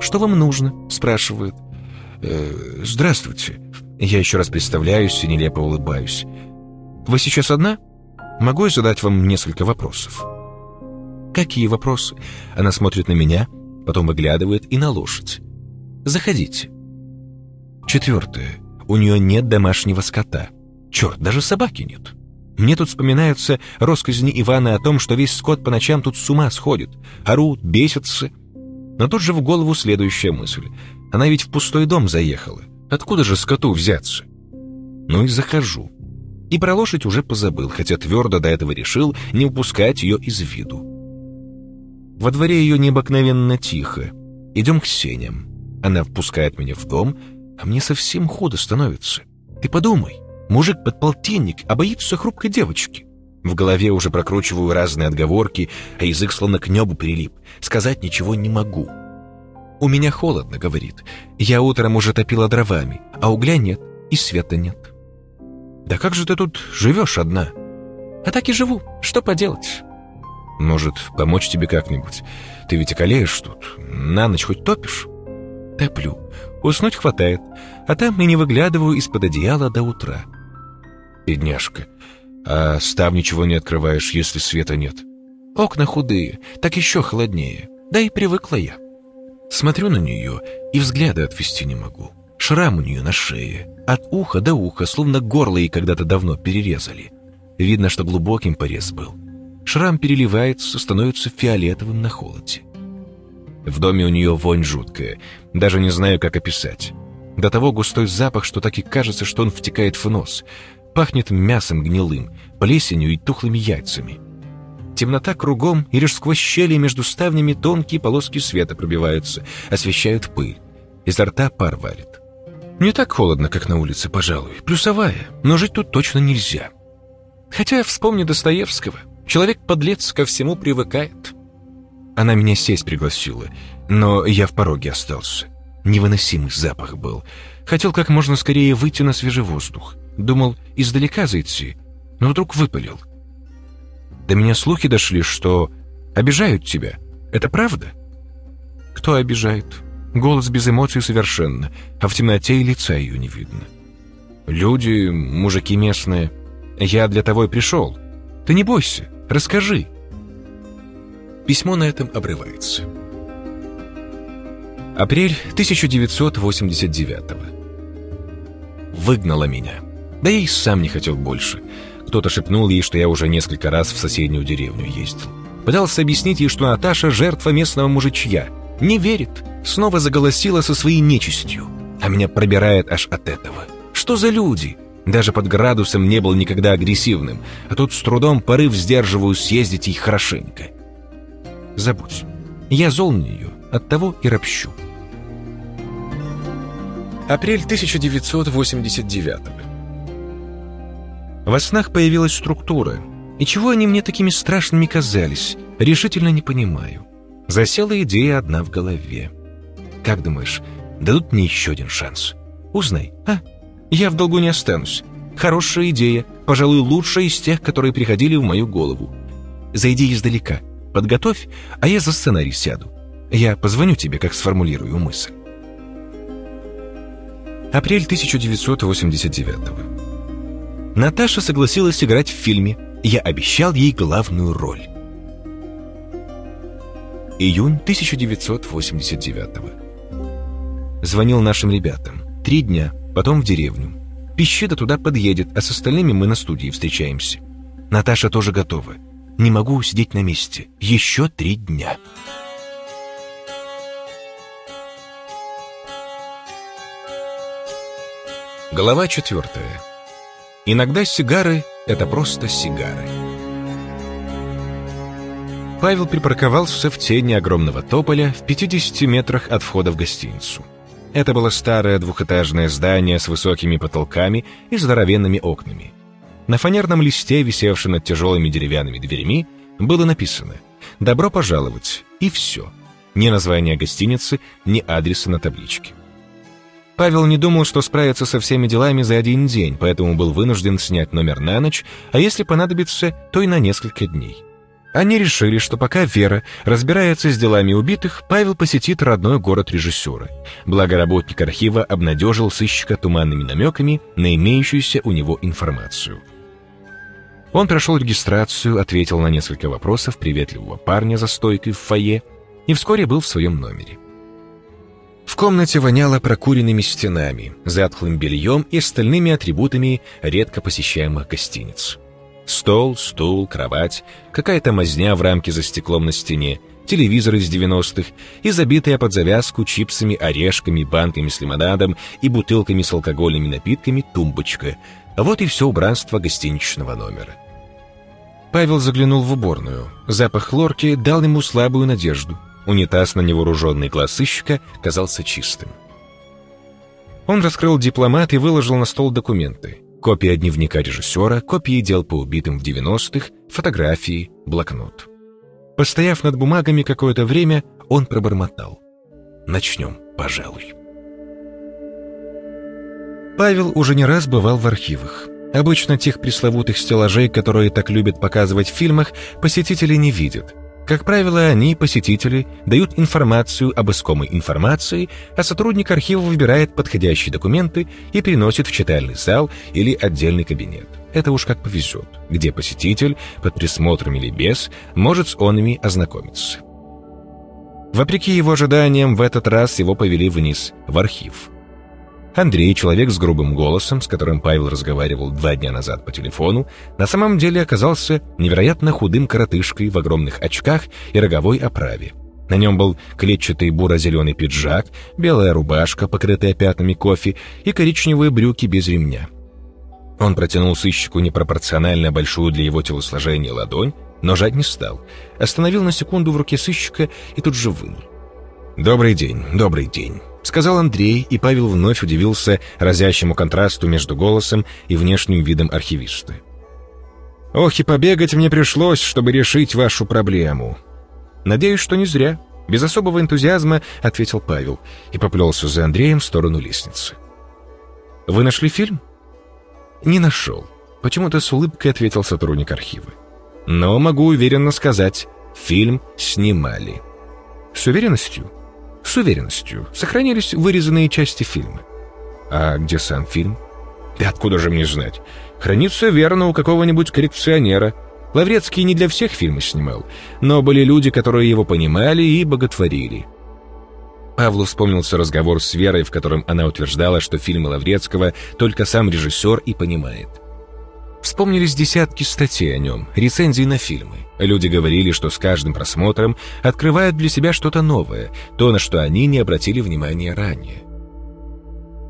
«Что вам нужно?» — спрашивает. «Э, «Здравствуйте». Я еще раз представляюсь и нелепо улыбаюсь. «Вы сейчас одна? Могу я задать вам несколько вопросов?» «Какие вопросы?» Она смотрит на меня, потом выглядывает и на лошадь. «Заходите». Четвертое. У нее нет домашнего скота. Черт, даже собаки нет. Мне тут вспоминаются россказни Ивана о том, что весь скот по ночам тут с ума сходит, орут, бесятся. Но тут же в голову следующая мысль. Она ведь в пустой дом заехала. Откуда же скоту взяться? Ну и захожу. И про лошадь уже позабыл, хотя твердо до этого решил не упускать ее из виду. Во дворе ее необыкновенно тихо. Идем к сеням. Она впускает меня в дом, а мне совсем худо становится. Ты подумай, Мужик-подполтинник, а боится хрупкой девочки. В голове уже прокручиваю разные отговорки, а язык словно к небу прилип. Сказать ничего не могу. «У меня холодно», — говорит. «Я утром уже топила дровами, а угля нет и света нет». «Да как же ты тут живешь одна?» «А так и живу. Что поделать?» «Может, помочь тебе как-нибудь? Ты ведь околеешь тут. На ночь хоть топишь?» топлю. Уснуть хватает, а там и не выглядываю из-под одеяла до утра. Бедняжка, а став ничего не открываешь, если света нет? Окна худые, так еще холоднее. Да и привыкла я. Смотрю на нее и взгляда отвести не могу. Шрам у нее на шее. От уха до уха, словно горло ей когда-то давно перерезали. Видно, что глубоким порез был. Шрам переливается, становится фиолетовым на холоде. В доме у нее вонь жуткая, даже не знаю, как описать. До того густой запах, что так и кажется, что он втекает в нос. Пахнет мясом гнилым, плесенью и тухлыми яйцами. Темнота кругом, и лишь сквозь щели между ставнями тонкие полоски света пробиваются, освещают пыль. Изо рта пар валит. Не так холодно, как на улице, пожалуй. Плюсовая, но жить тут точно нельзя. Хотя вспомни Достоевского. Человек-подлец ко всему привыкает. Она меня сесть пригласила, но я в пороге остался. Невыносимый запах был. Хотел как можно скорее выйти на свежий воздух. Думал, издалека зайти, но вдруг выпалил. До меня слухи дошли, что обижают тебя. Это правда? Кто обижает? Голос без эмоций совершенно, а в темноте и лица ее не видно. Люди, мужики местные. Я для того и пришел. Ты не бойся, расскажи. Письмо на этом обрывается. Апрель 1989 Выгнала меня. Да я и сам не хотел больше. Кто-то шепнул ей, что я уже несколько раз в соседнюю деревню ездил. Пытался объяснить ей, что Наташа — жертва местного мужичья. Не верит. Снова заголосила со своей нечистью. А меня пробирает аж от этого. Что за люди? Даже под градусом не был никогда агрессивным, а тут с трудом порыв сдерживаю съездить ей хорошенько. Забудь. Я зол на нее, оттого и ропщу. Апрель 1989 Во снах появилась структура. И чего они мне такими страшными казались, решительно не понимаю. Засела идея одна в голове. Как думаешь, дадут мне еще один шанс? Узнай, а? Я в долгу не останусь. Хорошая идея, пожалуй, лучшая из тех, которые приходили в мою голову. Зайди издалека, Подготовь, а я за сценарий сяду. Я позвоню тебе, как сформулирую мысль. Апрель 1989 Наташа согласилась играть в фильме. Я обещал ей главную роль. Июнь 1989 Звонил нашим ребятам. Три дня, потом в деревню. Пищеда туда подъедет, а с остальными мы на студии встречаемся. Наташа тоже готова. Не могу сидеть на месте. Еще три дня. Глава четвертая. Иногда сигары — это просто сигары. Павел припарковался в тени огромного тополя в 50 метрах от входа в гостиницу. Это было старое двухэтажное здание с высокими потолками и здоровенными окнами. На фанерном листе, висевшем над тяжелыми деревянными дверями, было написано «Добро пожаловать» и все. Ни названия гостиницы, ни адреса на табличке. Павел не думал, что справится со всеми делами за один день, поэтому был вынужден снять номер на ночь, а если понадобится, то и на несколько дней. Они решили, что пока Вера разбирается с делами убитых, Павел посетит родной город режиссера. Благо работник архива обнадежил сыщика туманными намеками на имеющуюся у него информацию. Он прошел регистрацию, ответил на несколько вопросов приветливого парня за стойкой в фойе и вскоре был в своем номере. Комнате воняло прокуренными стенами, затхлым бельем и остальными атрибутами редко посещаемых гостиниц. Стол, стул, кровать, какая-то мазня в рамке за стеклом на стене, телевизор из 90-х и забитая под завязку чипсами, орешками, банками с лимонадом и бутылками с алкогольными напитками тумбочка. Вот и все убранство гостиничного номера. Павел заглянул в уборную. Запах хлорки дал ему слабую надежду. Унитаз на невооруженный глаз сыщика казался чистым. Он раскрыл дипломат и выложил на стол документы. Копия дневника режиссера, копии дел по убитым в 90-х, фотографии, блокнот. Постояв над бумагами какое-то время, он пробормотал. «Начнем, пожалуй». Павел уже не раз бывал в архивах. Обычно тех пресловутых стеллажей, которые так любят показывать в фильмах, посетители не видят. Как правило, они, посетители, дают информацию об искомой информации, а сотрудник архива выбирает подходящие документы и переносит в читальный зал или отдельный кабинет. Это уж как повезет, где посетитель, под присмотром или без, может с онами ознакомиться. Вопреки его ожиданиям, в этот раз его повели вниз, в архив. Андрей, человек с грубым голосом, с которым Павел разговаривал два дня назад по телефону, на самом деле оказался невероятно худым коротышкой в огромных очках и роговой оправе. На нем был клетчатый буро-зеленый пиджак, белая рубашка, покрытая пятнами кофе, и коричневые брюки без ремня. Он протянул сыщику непропорционально большую для его телосложения ладонь, но жать не стал. Остановил на секунду в руке сыщика и тут же вынул. «Добрый день, добрый день», — сказал Андрей, и Павел вновь удивился разящему контрасту между голосом и внешним видом архивиста. «Ох, и побегать мне пришлось, чтобы решить вашу проблему». «Надеюсь, что не зря», — без особого энтузиазма ответил Павел и поплелся за Андреем в сторону лестницы. «Вы нашли фильм?» «Не нашел», — почему-то с улыбкой ответил сотрудник архива. Но могу уверенно сказать, фильм снимали. С уверенностью? С уверенностью. Сохранились вырезанные части фильма. А где сам фильм? Да откуда же мне знать? Хранится верно у какого-нибудь коррекционера. Лаврецкий не для всех фильмы снимал, но были люди, которые его понимали и боготворили. Павлу вспомнился разговор с Верой, в котором она утверждала, что фильмы Лаврецкого только сам режиссер и понимает. Вспомнились десятки статей о нем, рецензий на фильмы. Люди говорили, что с каждым просмотром открывают для себя что-то новое, то, на что они не обратили внимания ранее.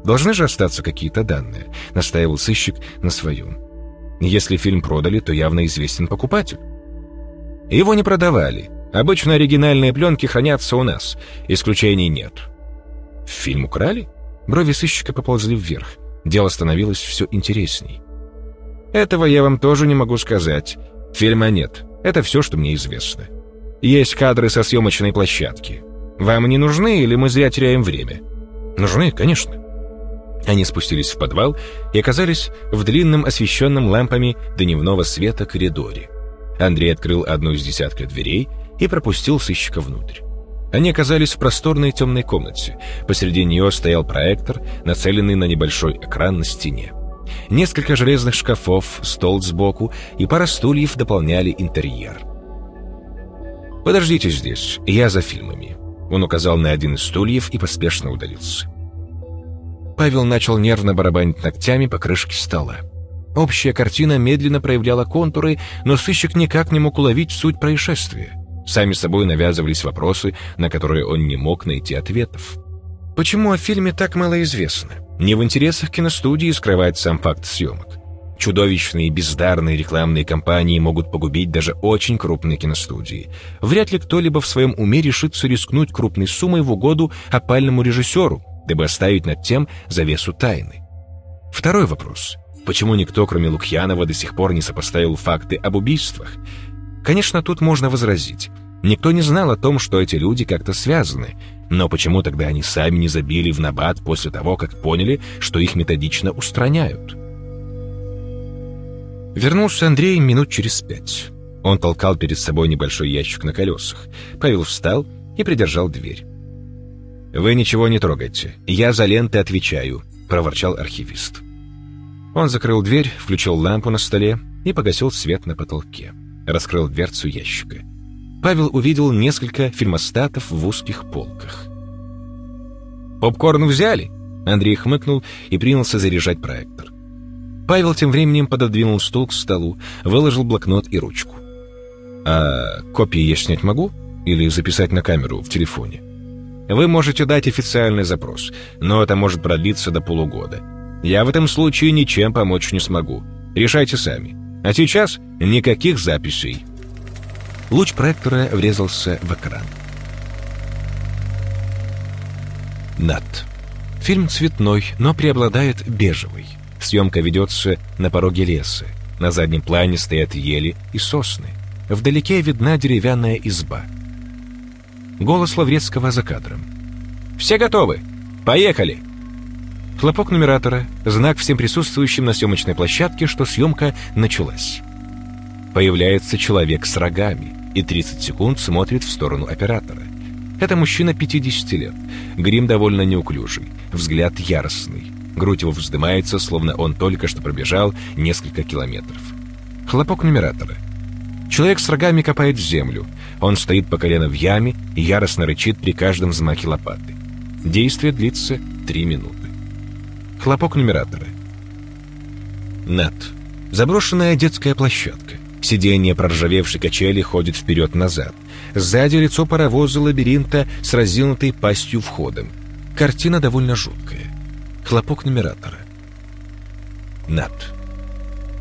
«Должны же остаться какие-то данные», — настаивал сыщик на своем. «Если фильм продали, то явно известен покупатель». «Его не продавали. Обычно оригинальные пленки хранятся у нас. Исключений нет». «Фильм украли?» Брови сыщика поползли вверх. Дело становилось все интересней. Этого я вам тоже не могу сказать. Фильма нет. Это все, что мне известно. Есть кадры со съемочной площадки. Вам не нужны или мы зря теряем время? Нужны, конечно. Они спустились в подвал и оказались в длинном освещенном лампами дневного света коридоре. Андрей открыл одну из десятка дверей и пропустил сыщика внутрь. Они оказались в просторной темной комнате. Посреди нее стоял проектор, нацеленный на небольшой экран на стене. Несколько железных шкафов, стол сбоку и пара стульев дополняли интерьер. «Подождите здесь, я за фильмами». Он указал на один из стульев и поспешно удалился. Павел начал нервно барабанить ногтями по крышке стола. Общая картина медленно проявляла контуры, но сыщик никак не мог уловить суть происшествия. Сами собой навязывались вопросы, на которые он не мог найти ответов. Почему о фильме так мало известно? Не в интересах киностудии скрывать сам факт съемок. Чудовищные бездарные рекламные кампании могут погубить даже очень крупные киностудии. Вряд ли кто-либо в своем уме решится рискнуть крупной суммой в угоду опальному режиссеру, дабы оставить над тем завесу тайны. Второй вопрос. Почему никто, кроме Лукьянова, до сих пор не сопоставил факты об убийствах? Конечно, тут можно возразить. Никто не знал о том, что эти люди как-то связаны, но почему тогда они сами не забили в набат после того, как поняли, что их методично устраняют? Вернулся Андрей минут через пять. Он толкал перед собой небольшой ящик на колесах. Павел встал и придержал дверь. «Вы ничего не трогайте. Я за ленты отвечаю», — проворчал архивист. Он закрыл дверь, включил лампу на столе и погасил свет на потолке. Раскрыл дверцу ящика. Павел увидел несколько фильмостатов в узких полках. «Попкорн взяли?» Андрей хмыкнул и принялся заряжать проектор. Павел тем временем пододвинул стул к столу, выложил блокнот и ручку. «А копии я снять могу? Или записать на камеру в телефоне?» «Вы можете дать официальный запрос, но это может продлиться до полугода. Я в этом случае ничем помочь не смогу. Решайте сами. А сейчас никаких записей». Луч проектора врезался в экран. Над. Фильм цветной, но преобладает бежевый. Съемка ведется на пороге леса. На заднем плане стоят ели и сосны. Вдалеке видна деревянная изба. Голос Лаврецкого за кадром. «Все готовы! Поехали!» Хлопок нумератора — знак всем присутствующим на съемочной площадке, что съемка началась. Появляется человек с рогами — и 30 секунд смотрит в сторону оператора. Это мужчина 50 лет. Грим довольно неуклюжий, взгляд яростный. Грудь его вздымается, словно он только что пробежал несколько километров. Хлопок нумератора. Человек с рогами копает землю. Он стоит по колено в яме и яростно рычит при каждом взмахе лопаты. Действие длится 3 минуты. Хлопок нумератора. Над. Заброшенная детская площадка. Сиденье проржавевшей качели ходит вперед-назад. Сзади лицо паровоза лабиринта с разинутой пастью входом. Картина довольно жуткая. Хлопок нумератора. Над.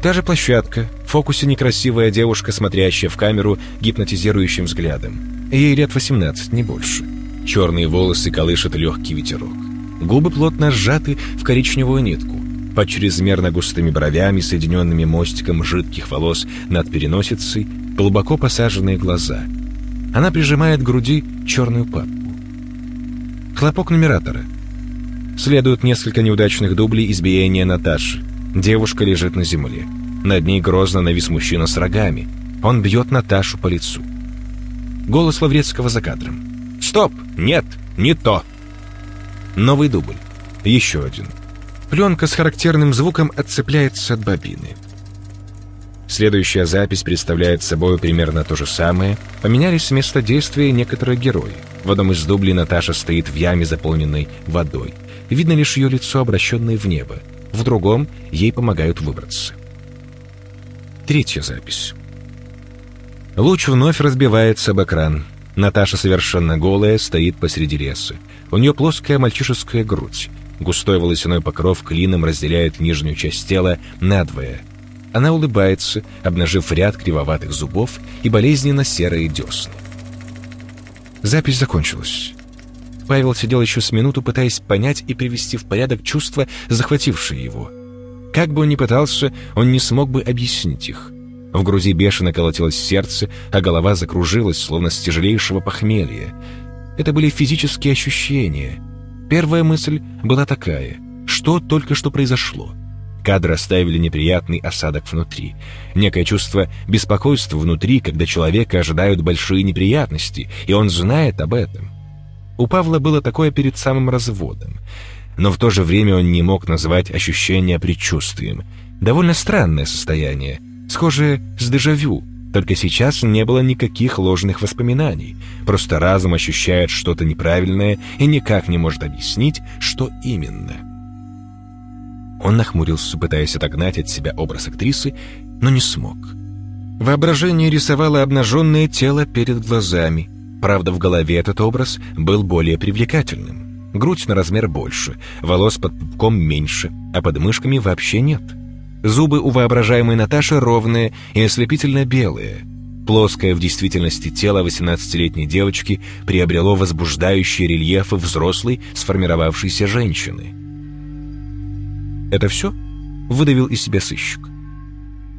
Та же площадка, в фокусе некрасивая девушка, смотрящая в камеру гипнотизирующим взглядом. Ей лет 18, не больше. Черные волосы колышет легкий ветерок. Губы плотно сжаты в коричневую нитку. Под чрезмерно густыми бровями, соединенными мостиком жидких волос над переносицей, глубоко посаженные глаза. Она прижимает к груди черную папку. Хлопок нумератора. Следуют несколько неудачных дублей избиения Наташи. Девушка лежит на земле. Над ней грозно навис мужчина с рогами. Он бьет Наташу по лицу. Голос Лаврецкого за кадром. «Стоп! Нет! Не то!» Новый дубль. Еще один. Пленка с характерным звуком отцепляется от бобины. Следующая запись представляет собой примерно то же самое. Поменялись место действия некоторые герои. В одном из дублей Наташа стоит в яме, заполненной водой. Видно лишь ее лицо, обращенное в небо. В другом ей помогают выбраться. Третья запись. Луч вновь разбивается об экран. Наташа совершенно голая, стоит посреди леса. У нее плоская мальчишеская грудь. Густой волосяной покров клином разделяет нижнюю часть тела надвое. Она улыбается, обнажив ряд кривоватых зубов и болезненно серые десны. Запись закончилась. Павел сидел еще с минуту, пытаясь понять и привести в порядок чувства, захватившие его. Как бы он ни пытался, он не смог бы объяснить их. В груди бешено колотилось сердце, а голова закружилась, словно с тяжелейшего похмелья. Это были физические ощущения — Первая мысль была такая, что только что произошло. Кадры оставили неприятный осадок внутри. Некое чувство беспокойства внутри, когда человека ожидают большие неприятности, и он знает об этом. У Павла было такое перед самым разводом. Но в то же время он не мог назвать ощущение предчувствием. Довольно странное состояние, схожее с дежавю, только сейчас не было никаких ложных воспоминаний. Просто разум ощущает что-то неправильное и никак не может объяснить, что именно. Он нахмурился, пытаясь отогнать от себя образ актрисы, но не смог. Воображение рисовало обнаженное тело перед глазами. Правда, в голове этот образ был более привлекательным. Грудь на размер больше, волос под пупком меньше, а под мышками вообще нет. — Зубы у воображаемой Наташи ровные и ослепительно белые. Плоское в действительности тело 18-летней девочки приобрело возбуждающие рельефы взрослой, сформировавшейся женщины. «Это все?» — выдавил из себя сыщик.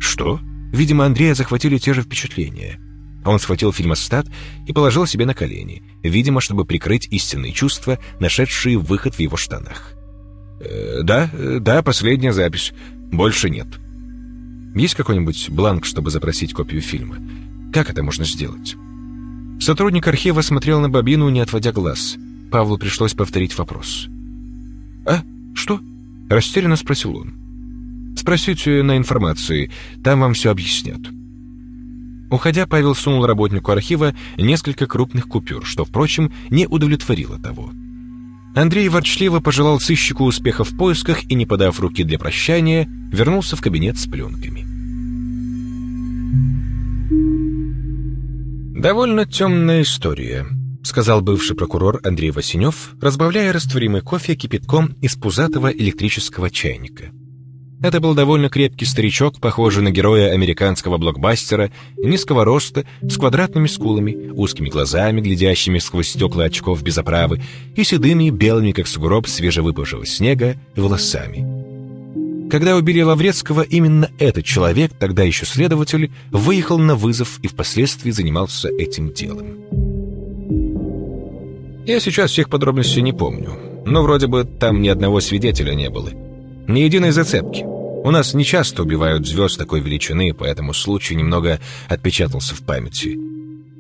«Что?» Видимо, Андрея захватили те же впечатления. Он схватил фильмостат и положил себе на колени, видимо, чтобы прикрыть истинные чувства, нашедшие выход в его штанах. «Э, «Да, э, да, последняя запись. Больше нет. Есть какой-нибудь бланк, чтобы запросить копию фильма? Как это можно сделать? Сотрудник архива смотрел на бобину, не отводя глаз. Павлу пришлось повторить вопрос. «А? Что?» — растерянно спросил он. «Спросите на информации, там вам все объяснят». Уходя, Павел сунул работнику архива несколько крупных купюр, что, впрочем, не удовлетворило того. Андрей ворчливо пожелал сыщику успеха в поисках и, не подав руки для прощания, вернулся в кабинет с пленками. «Довольно темная история», — сказал бывший прокурор Андрей Васенев, разбавляя растворимый кофе кипятком из пузатого электрического чайника. Это был довольно крепкий старичок, похожий на героя американского блокбастера, низкого роста, с квадратными скулами, узкими глазами, глядящими сквозь стекла очков без оправы, и седыми, белыми, как сугроб свежевыпавшего снега, волосами. Когда убили Лаврецкого, именно этот человек, тогда еще следователь, выехал на вызов и впоследствии занимался этим делом. Я сейчас всех подробностей не помню, но вроде бы там ни одного свидетеля не было. Ни единой зацепки. У нас не часто убивают звезд такой величины, поэтому случай немного отпечатался в памяти.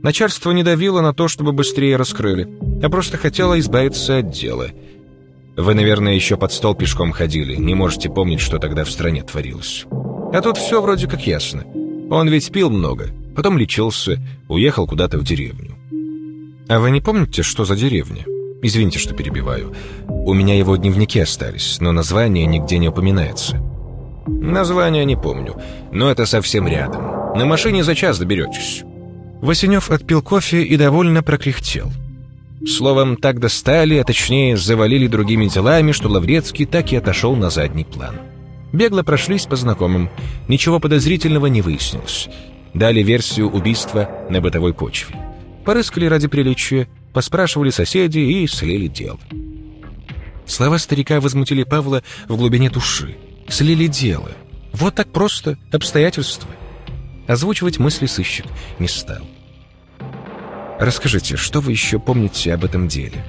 Начальство не давило на то, чтобы быстрее раскрыли, а просто хотело избавиться от дела. Вы, наверное, еще под стол пешком ходили, не можете помнить, что тогда в стране творилось. А тут все вроде как ясно. Он ведь пил много, потом лечился, уехал куда-то в деревню. А вы не помните, что за деревня? Извините, что перебиваю. У меня его дневники остались, но название нигде не упоминается. Название не помню, но это совсем рядом. На машине за час доберетесь. Васенев отпил кофе и довольно прокряхтел. Словом, так достали, а точнее завалили другими делами, что Лаврецкий так и отошел на задний план. Бегло прошлись по знакомым. Ничего подозрительного не выяснилось. Дали версию убийства на бытовой почве. Порыскали ради приличия, поспрашивали соседей и слили дело. Слова старика возмутили Павла в глубине души. Слили дело. Вот так просто, обстоятельства. Озвучивать мысли сыщик не стал. «Расскажите, что вы еще помните об этом деле?»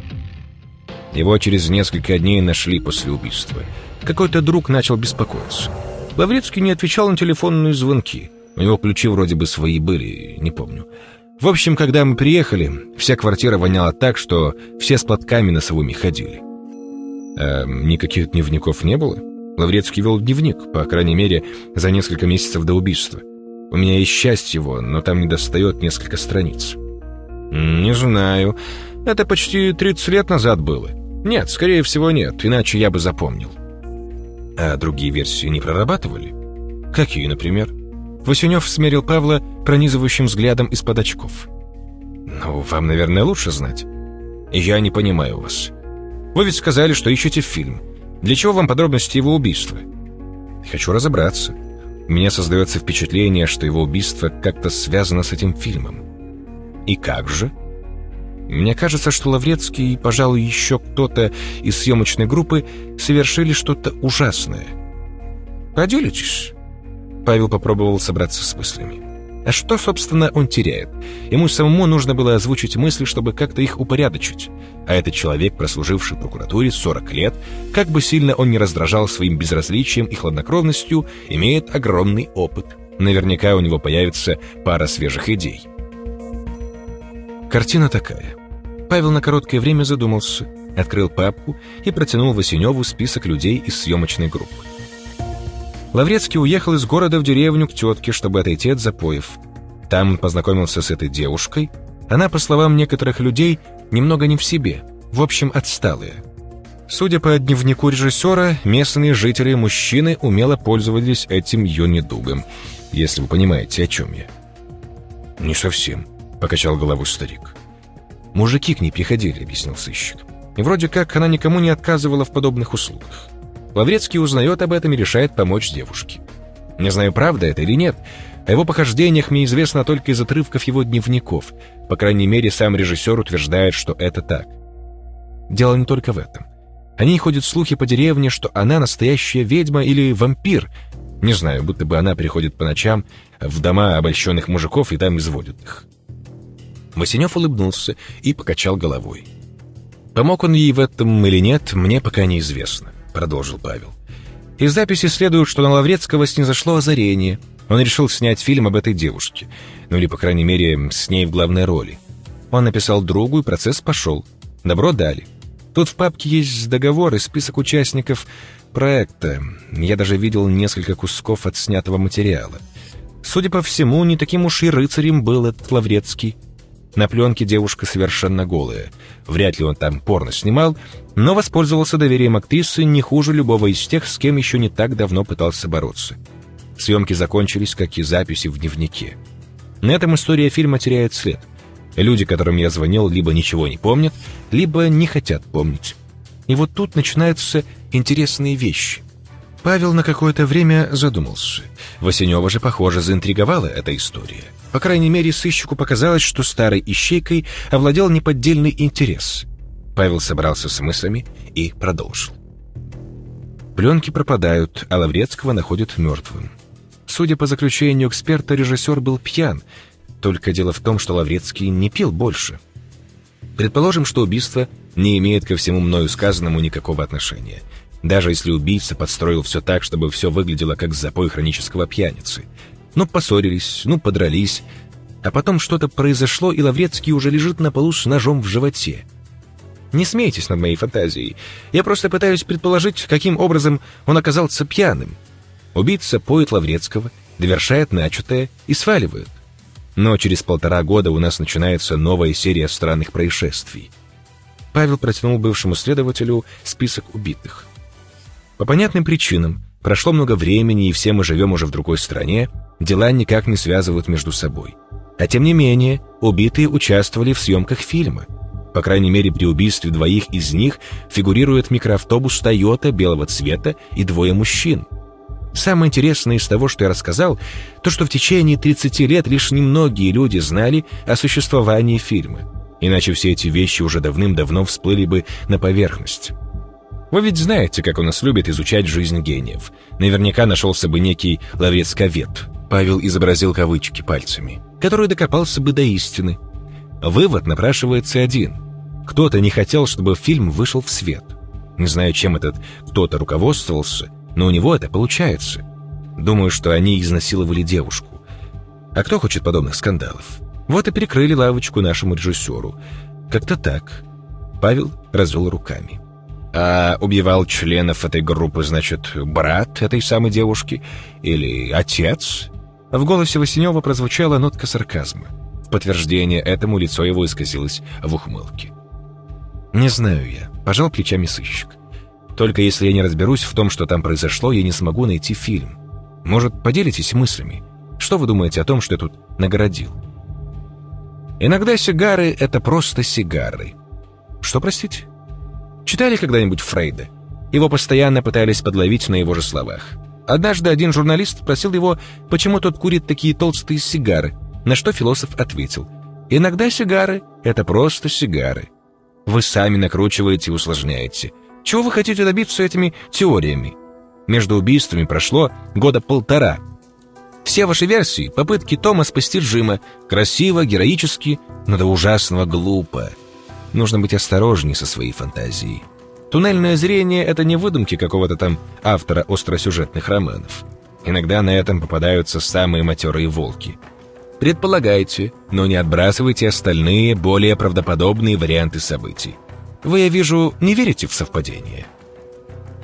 Его через несколько дней нашли после убийства. Какой-то друг начал беспокоиться. Лаврецкий не отвечал на телефонные звонки. У него ключи вроде бы свои были, не помню. В общем, когда мы приехали, вся квартира воняла так, что все с платками носовыми ходили. А никаких дневников не было? Лаврецкий вел дневник, по крайней мере, за несколько месяцев до убийства. У меня есть часть его, но там недостает несколько страниц. Не знаю. Это почти 30 лет назад было. Нет, скорее всего, нет, иначе я бы запомнил. А другие версии не прорабатывали? Какие, например? Васюнев смерил Павла пронизывающим взглядом из-под очков. «Ну, вам, наверное, лучше знать. Я не понимаю вас. Вы ведь сказали, что ищете фильм. Для чего вам подробности его убийства? Хочу разобраться. У меня создается впечатление, что его убийство как-то связано с этим фильмом. И как же? Мне кажется, что Лаврецкий и, пожалуй, еще кто-то из съемочной группы совершили что-то ужасное. Поделитесь?» Павел попробовал собраться с мыслями. А что, собственно, он теряет? Ему самому нужно было озвучить мысли, чтобы как-то их упорядочить. А этот человек, прослуживший в прокуратуре 40 лет, как бы сильно он ни раздражал своим безразличием и хладнокровностью, имеет огромный опыт. Наверняка у него появится пара свежих идей. Картина такая. Павел на короткое время задумался, открыл папку и протянул Васеневу список людей из съемочной группы. Лаврецкий уехал из города в деревню к тетке, чтобы отойти от запоев. Там он познакомился с этой девушкой. Она, по словам некоторых людей, немного не в себе, в общем, отсталая. Судя по дневнику режиссера, местные жители мужчины умело пользовались этим ее недугом, если вы понимаете, о чем я. «Не совсем», — покачал головой старик. «Мужики к ней приходили», — объяснил сыщик. «И вроде как она никому не отказывала в подобных услугах. Лаврецкий узнает об этом и решает помочь девушке. Не знаю, правда это или нет. О его похождениях мне известно только из отрывков его дневников. По крайней мере, сам режиссер утверждает, что это так. Дело не только в этом. О ней ходят слухи по деревне, что она настоящая ведьма или вампир. Не знаю, будто бы она приходит по ночам в дома обольщенных мужиков и там изводит их. Масенев улыбнулся и покачал головой. Помог он ей в этом или нет, мне пока неизвестно. — продолжил Павел. Из записи следует, что на Лаврецкого снизошло озарение. Он решил снять фильм об этой девушке. Ну или, по крайней мере, с ней в главной роли. Он написал другу, и процесс пошел. Добро дали. Тут в папке есть договор и список участников проекта. Я даже видел несколько кусков от снятого материала. Судя по всему, не таким уж и рыцарем был этот Лаврецкий. На пленке девушка совершенно голая. Вряд ли он там порно снимал, но воспользовался доверием актрисы не хуже любого из тех, с кем еще не так давно пытался бороться. Съемки закончились, как и записи в дневнике. На этом история фильма теряет след. Люди, которым я звонил, либо ничего не помнят, либо не хотят помнить. И вот тут начинаются интересные вещи. Павел на какое-то время задумался. Васенева же, похоже, заинтриговала эта история. По крайней мере, сыщику показалось, что старой ищейкой овладел неподдельный интерес. Павел собрался с мыслями и продолжил. Пленки пропадают, а Лаврецкого находят мертвым. Судя по заключению эксперта, режиссер был пьян. Только дело в том, что Лаврецкий не пил больше. Предположим, что убийство не имеет ко всему мною сказанному никакого отношения. Даже если убийца подстроил все так, чтобы все выглядело как запой хронического пьяницы – ну, поссорились, ну, подрались. А потом что-то произошло, и Лаврецкий уже лежит на полу с ножом в животе. Не смейтесь над моей фантазией. Я просто пытаюсь предположить, каким образом он оказался пьяным. Убийца поет Лаврецкого, довершает начатое и сваливает. Но через полтора года у нас начинается новая серия странных происшествий. Павел протянул бывшему следователю список убитых. По понятным причинам, прошло много времени, и все мы живем уже в другой стране, дела никак не связывают между собой. А тем не менее, убитые участвовали в съемках фильма. По крайней мере, при убийстве двоих из них фигурирует микроавтобус «Тойота» белого цвета и двое мужчин. Самое интересное из того, что я рассказал, то, что в течение 30 лет лишь немногие люди знали о существовании фильма. Иначе все эти вещи уже давным-давно всплыли бы на поверхность. Вы ведь знаете, как у нас любят изучать жизнь гениев. Наверняка нашелся бы некий ловец-ковет. Павел изобразил кавычки пальцами, который докопался бы до истины. Вывод напрашивается один. Кто-то не хотел, чтобы фильм вышел в свет. Не знаю, чем этот кто-то руководствовался, но у него это получается. Думаю, что они изнасиловали девушку. А кто хочет подобных скандалов? Вот и перекрыли лавочку нашему режиссеру. Как-то так. Павел развел руками. А убивал членов этой группы, значит, брат этой самой девушки? Или отец? В голосе Васенева прозвучала нотка сарказма. В подтверждение этому лицо его исказилось в ухмылке. «Не знаю я», — пожал плечами сыщик. «Только если я не разберусь в том, что там произошло, я не смогу найти фильм. Может, поделитесь мыслями? Что вы думаете о том, что я тут нагородил?» Иногда сигары — это просто сигары. Что, простите? Читали когда-нибудь Фрейда? Его постоянно пытались подловить на его же словах. Однажды один журналист спросил его, почему тот курит такие толстые сигары, на что философ ответил, «Иногда сигары — это просто сигары. Вы сами накручиваете и усложняете. Чего вы хотите добиться этими теориями? Между убийствами прошло года полтора — все ваши версии — попытки Тома спасти Джима. Красиво, героически, но до ужасного глупо. Нужно быть осторожней со своей фантазией. Туннельное зрение — это не выдумки какого-то там автора остросюжетных романов. Иногда на этом попадаются самые матерые волки. Предполагайте, но не отбрасывайте остальные, более правдоподобные варианты событий. Вы, я вижу, не верите в совпадение.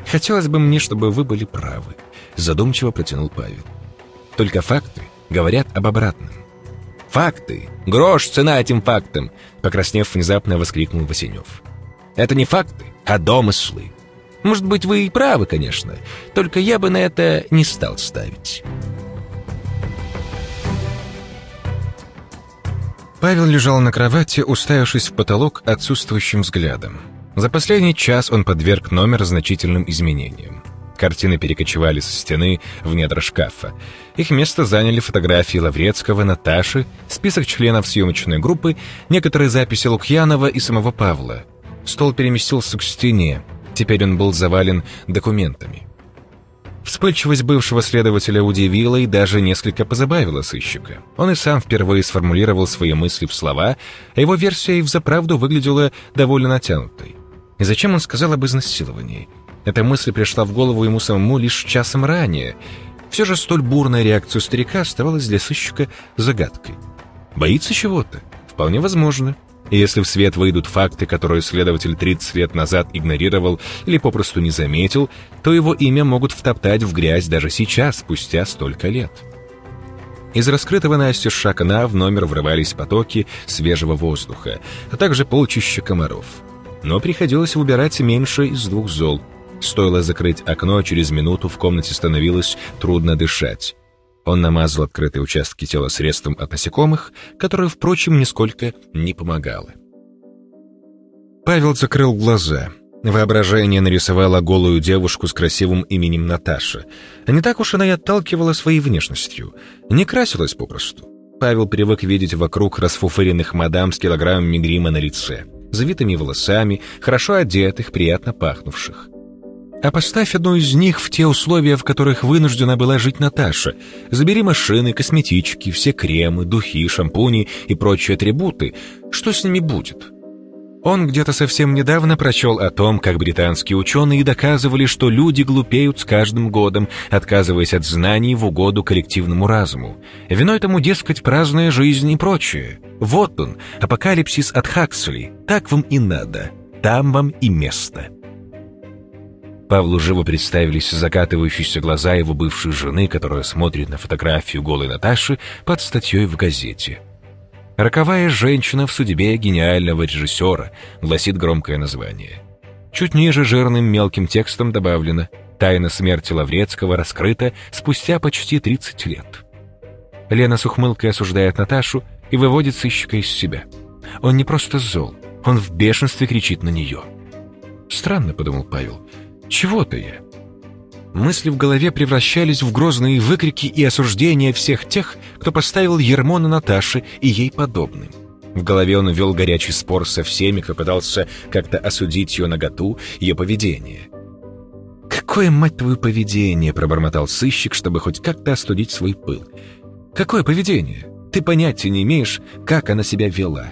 Хотелось бы мне, чтобы вы были правы, задумчиво протянул Павел. Только факты говорят об обратном. «Факты! Грош цена этим фактам!» Покраснев, внезапно воскликнул Васенев. «Это не факты, а домыслы. Может быть, вы и правы, конечно, только я бы на это не стал ставить». Павел лежал на кровати, уставившись в потолок отсутствующим взглядом. За последний час он подверг номер значительным изменениям. Картины перекочевали со стены в недра шкафа. Их место заняли фотографии Лаврецкого, Наташи, список членов съемочной группы, некоторые записи Лукьянова и самого Павла. Стол переместился к стене. Теперь он был завален документами. Вспыльчивость бывшего следователя удивила и даже несколько позабавила сыщика. Он и сам впервые сформулировал свои мысли в слова, а его версия и взаправду выглядела довольно натянутой. И зачем он сказал об изнасиловании? Эта мысль пришла в голову ему самому лишь часом ранее. Все же столь бурная реакция старика оставалась для сыщика загадкой. Боится чего-то? Вполне возможно. И если в свет выйдут факты, которые следователь 30 лет назад игнорировал или попросту не заметил, то его имя могут втоптать в грязь даже сейчас, спустя столько лет. Из раскрытого настежь окна в номер врывались потоки свежего воздуха, а также полчища комаров. Но приходилось выбирать меньше из двух зол — Стоило закрыть окно, через минуту в комнате становилось трудно дышать. Он намазал открытые участки тела средством от насекомых, которое, впрочем, нисколько не помогало. Павел закрыл глаза. Воображение нарисовало голую девушку с красивым именем Наташа. Не так уж она и отталкивала своей внешностью. Не красилась попросту. Павел привык видеть вокруг расфуфыренных мадам с килограммами грима на лице, завитыми волосами, хорошо одетых, приятно пахнувших. А поставь одну из них в те условия, в которых вынуждена была жить Наташа. Забери машины, косметички, все кремы, духи, шампуни и прочие атрибуты. Что с ними будет? Он где-то совсем недавно прочел о том, как британские ученые доказывали, что люди глупеют с каждым годом, отказываясь от знаний в угоду коллективному разуму. Виной тому, дескать, праздная жизнь и прочее. Вот он, апокалипсис от Хаксли. Так вам и надо. Там вам и место. Павлу живо представились закатывающиеся глаза его бывшей жены, которая смотрит на фотографию голой Наташи под статьей в газете. «Роковая женщина в судьбе гениального режиссера», гласит громкое название. Чуть ниже жирным мелким текстом добавлено «Тайна смерти Лаврецкого раскрыта спустя почти 30 лет». Лена с ухмылкой осуждает Наташу и выводит сыщика из себя. Он не просто зол, он в бешенстве кричит на нее. «Странно», — подумал Павел, — чего-то я. Мысли в голове превращались в грозные выкрики и осуждения всех тех, кто поставил ермо на Наташе и ей подобным. В голове он вел горячий спор со всеми, кто пытался как-то осудить ее наготу, ее поведение. «Какое, мать твою, поведение!» — пробормотал сыщик, чтобы хоть как-то остудить свой пыл. «Какое поведение? Ты понятия не имеешь, как она себя вела».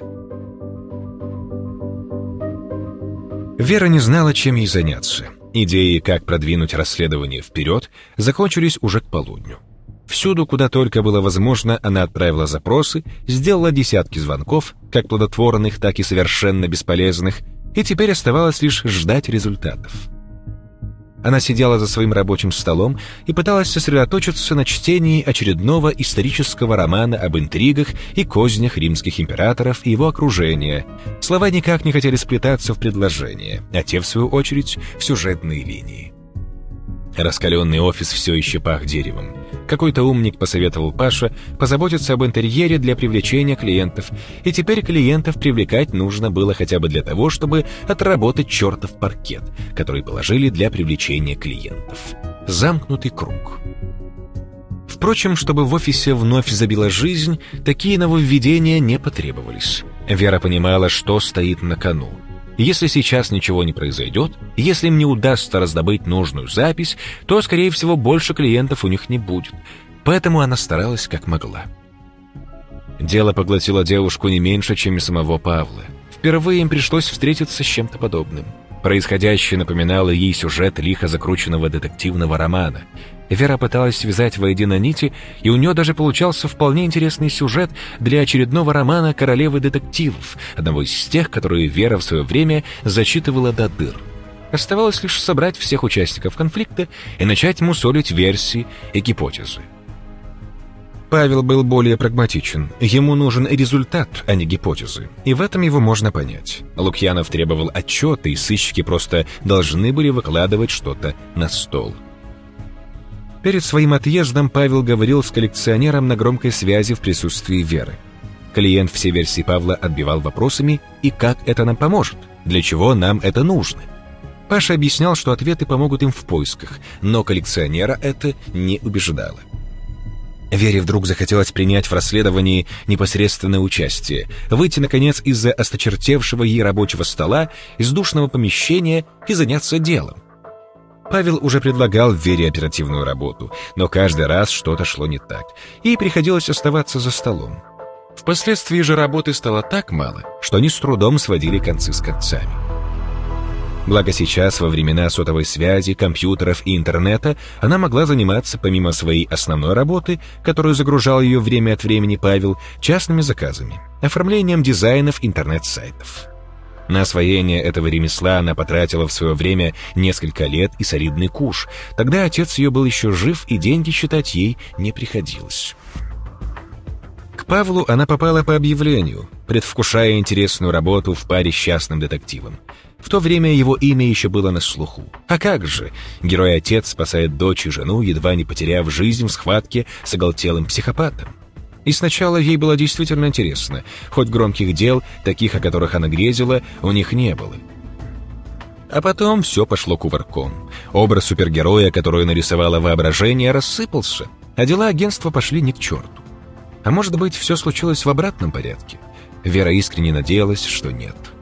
Вера не знала, чем ей заняться. Идеи, как продвинуть расследование вперед, закончились уже к полудню. Всюду, куда только было возможно, она отправила запросы, сделала десятки звонков, как плодотворных, так и совершенно бесполезных, и теперь оставалось лишь ждать результатов. Она сидела за своим рабочим столом и пыталась сосредоточиться на чтении очередного исторического романа об интригах и кознях римских императоров и его окружения. Слова никак не хотели сплетаться в предложения, а те, в свою очередь, в сюжетные линии. Раскаленный офис все еще пах деревом. Какой-то умник посоветовал Паша позаботиться об интерьере для привлечения клиентов, и теперь клиентов привлекать нужно было хотя бы для того, чтобы отработать чертов паркет, который положили для привлечения клиентов. Замкнутый круг. Впрочем, чтобы в офисе вновь забила жизнь, такие нововведения не потребовались. Вера понимала, что стоит на кону. Если сейчас ничего не произойдет, если им не удастся раздобыть нужную запись, то, скорее всего, больше клиентов у них не будет. Поэтому она старалась как могла. Дело поглотило девушку не меньше, чем и самого Павла. Впервые им пришлось встретиться с чем-то подобным. Происходящее напоминало ей сюжет лихо закрученного детективного романа. Вера пыталась связать воедино нити, и у нее даже получался вполне интересный сюжет для очередного романа «Королевы детективов», одного из тех, которые Вера в свое время зачитывала до дыр. Оставалось лишь собрать всех участников конфликта и начать мусолить версии и гипотезы. Павел был более прагматичен. Ему нужен результат, а не гипотезы. И в этом его можно понять. Лукьянов требовал отчета, и сыщики просто должны были выкладывать что-то на стол. Перед своим отъездом Павел говорил с коллекционером на громкой связи в присутствии Веры. Клиент все версии Павла отбивал вопросами «И как это нам поможет? Для чего нам это нужно?» Паша объяснял, что ответы помогут им в поисках, но коллекционера это не убеждало. Вере вдруг захотелось принять в расследовании непосредственное участие, выйти, наконец, из-за осточертевшего ей рабочего стола, из душного помещения и заняться делом. Павел уже предлагал Вере оперативную работу, но каждый раз что-то шло не так, и приходилось оставаться за столом. Впоследствии же работы стало так мало, что они с трудом сводили концы с концами. Благо сейчас, во времена сотовой связи, компьютеров и интернета, она могла заниматься, помимо своей основной работы, которую загружал ее время от времени Павел, частными заказами, оформлением дизайнов интернет-сайтов. На освоение этого ремесла она потратила в свое время несколько лет и солидный куш. Тогда отец ее был еще жив, и деньги считать ей не приходилось. К Павлу она попала по объявлению, предвкушая интересную работу в паре с частным детективом. В то время его имя еще было на слуху. А как же? Герой-отец спасает дочь и жену, едва не потеряв жизнь в схватке с оголтелым психопатом. И сначала ей было действительно интересно, хоть громких дел, таких, о которых она грезила, у них не было. А потом все пошло кувырком. Образ супергероя, который нарисовало воображение, рассыпался, а дела агентства пошли не к черту. А может быть, все случилось в обратном порядке? Вера искренне надеялась, что нет. —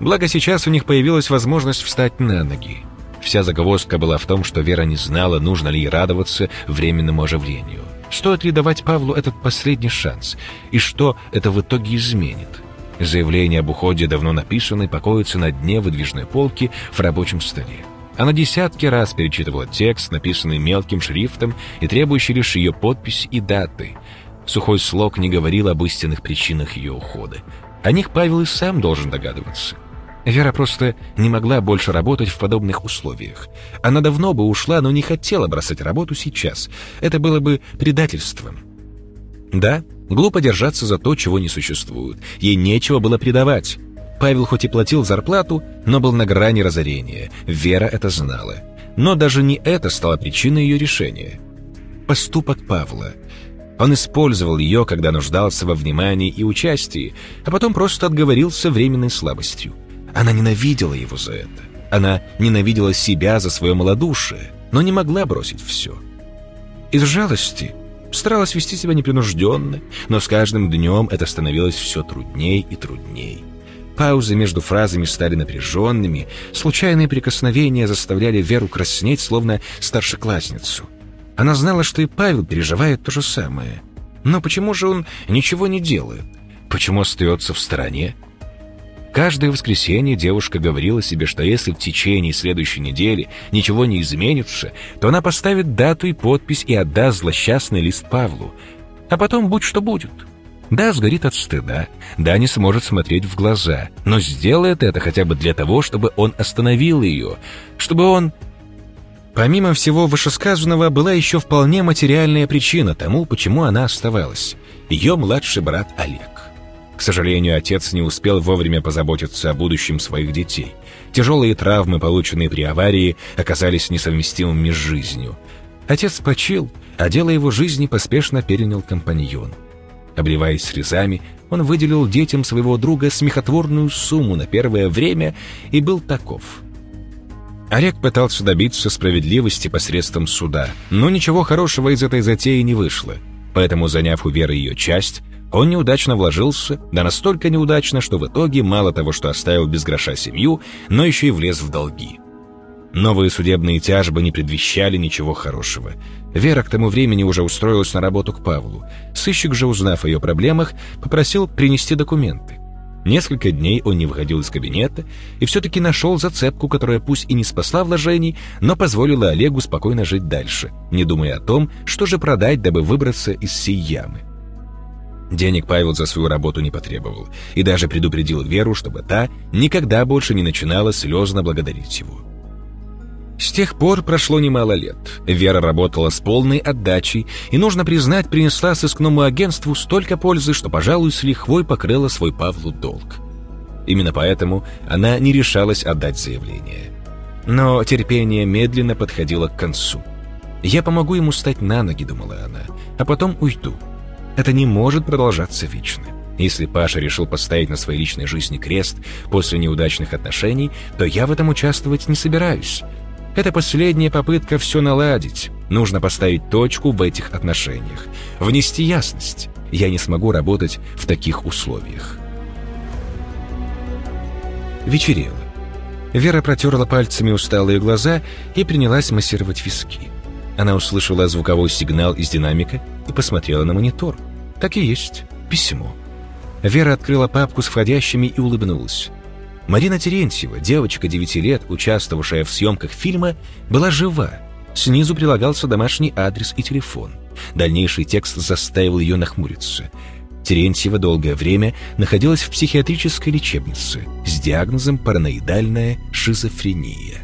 Благо сейчас у них появилась возможность встать на ноги. Вся загвоздка была в том, что Вера не знала, нужно ли ей радоваться временному оживлению. Стоит ли давать Павлу этот последний шанс? И что это в итоге изменит? Заявление об уходе давно написано и покоится на дне выдвижной полки в рабочем столе. Она десятки раз перечитывала текст, написанный мелким шрифтом и требующий лишь ее подпись и даты. Сухой слог не говорил об истинных причинах ее ухода. О них Павел и сам должен догадываться. Вера просто не могла больше работать в подобных условиях. Она давно бы ушла, но не хотела бросать работу сейчас. Это было бы предательством. Да, глупо держаться за то, чего не существует. Ей нечего было предавать. Павел хоть и платил зарплату, но был на грани разорения. Вера это знала. Но даже не это стало причиной ее решения. Поступок Павла. Он использовал ее, когда нуждался во внимании и участии, а потом просто отговорился временной слабостью. Она ненавидела его за это. Она ненавидела себя за свое малодушие, но не могла бросить все. Из жалости старалась вести себя непринужденно, но с каждым днем это становилось все трудней и трудней. Паузы между фразами стали напряженными, случайные прикосновения заставляли Веру краснеть, словно старшеклассницу. Она знала, что и Павел переживает то же самое. Но почему же он ничего не делает? Почему остается в стороне? Каждое воскресенье девушка говорила себе, что если в течение следующей недели ничего не изменится, то она поставит дату и подпись и отдаст злосчастный лист Павлу. А потом будь что будет. Да, сгорит от стыда, да, не сможет смотреть в глаза, но сделает это хотя бы для того, чтобы он остановил ее, чтобы он... Помимо всего вышесказанного, была еще вполне материальная причина тому, почему она оставалась. Ее младший брат Олег. К сожалению, отец не успел вовремя позаботиться о будущем своих детей. Тяжелые травмы, полученные при аварии, оказались несовместимыми с жизнью. Отец почил, а дело его жизни поспешно перенял компаньон. Обливаясь слезами, он выделил детям своего друга смехотворную сумму на первое время и был таков. Олег пытался добиться справедливости посредством суда, но ничего хорошего из этой затеи не вышло. Поэтому, заняв у Веры ее часть, он неудачно вложился, да настолько неудачно, что в итоге мало того, что оставил без гроша семью, но еще и влез в долги. Новые судебные тяжбы не предвещали ничего хорошего. Вера к тому времени уже устроилась на работу к Павлу. Сыщик же, узнав о ее проблемах, попросил принести документы. Несколько дней он не выходил из кабинета и все-таки нашел зацепку, которая пусть и не спасла вложений, но позволила Олегу спокойно жить дальше, не думая о том, что же продать, дабы выбраться из сей ямы. Денег Павел за свою работу не потребовал и даже предупредил Веру, чтобы та никогда больше не начинала слезно благодарить его. С тех пор прошло немало лет. Вера работала с полной отдачей и, нужно признать, принесла сыскному агентству столько пользы, что, пожалуй, с лихвой покрыла свой Павлу долг. Именно поэтому она не решалась отдать заявление. Но терпение медленно подходило к концу. «Я помогу ему стать на ноги», — думала она, — «а потом уйду». Это не может продолжаться вечно. Если Паша решил поставить на своей личной жизни крест после неудачных отношений, то я в этом участвовать не собираюсь. Это последняя попытка все наладить. Нужно поставить точку в этих отношениях. Внести ясность. Я не смогу работать в таких условиях. Вечерело. Вера протерла пальцами усталые глаза и принялась массировать виски. Она услышала звуковой сигнал из динамика и посмотрела на монитор. Так и есть. Письмо. Вера открыла папку с входящими и улыбнулась. Марина Терентьева, девочка 9 лет, участвовавшая в съемках фильма, была жива. Снизу прилагался домашний адрес и телефон. Дальнейший текст заставил ее нахмуриться. Терентьева долгое время находилась в психиатрической лечебнице с диагнозом параноидальная шизофрения.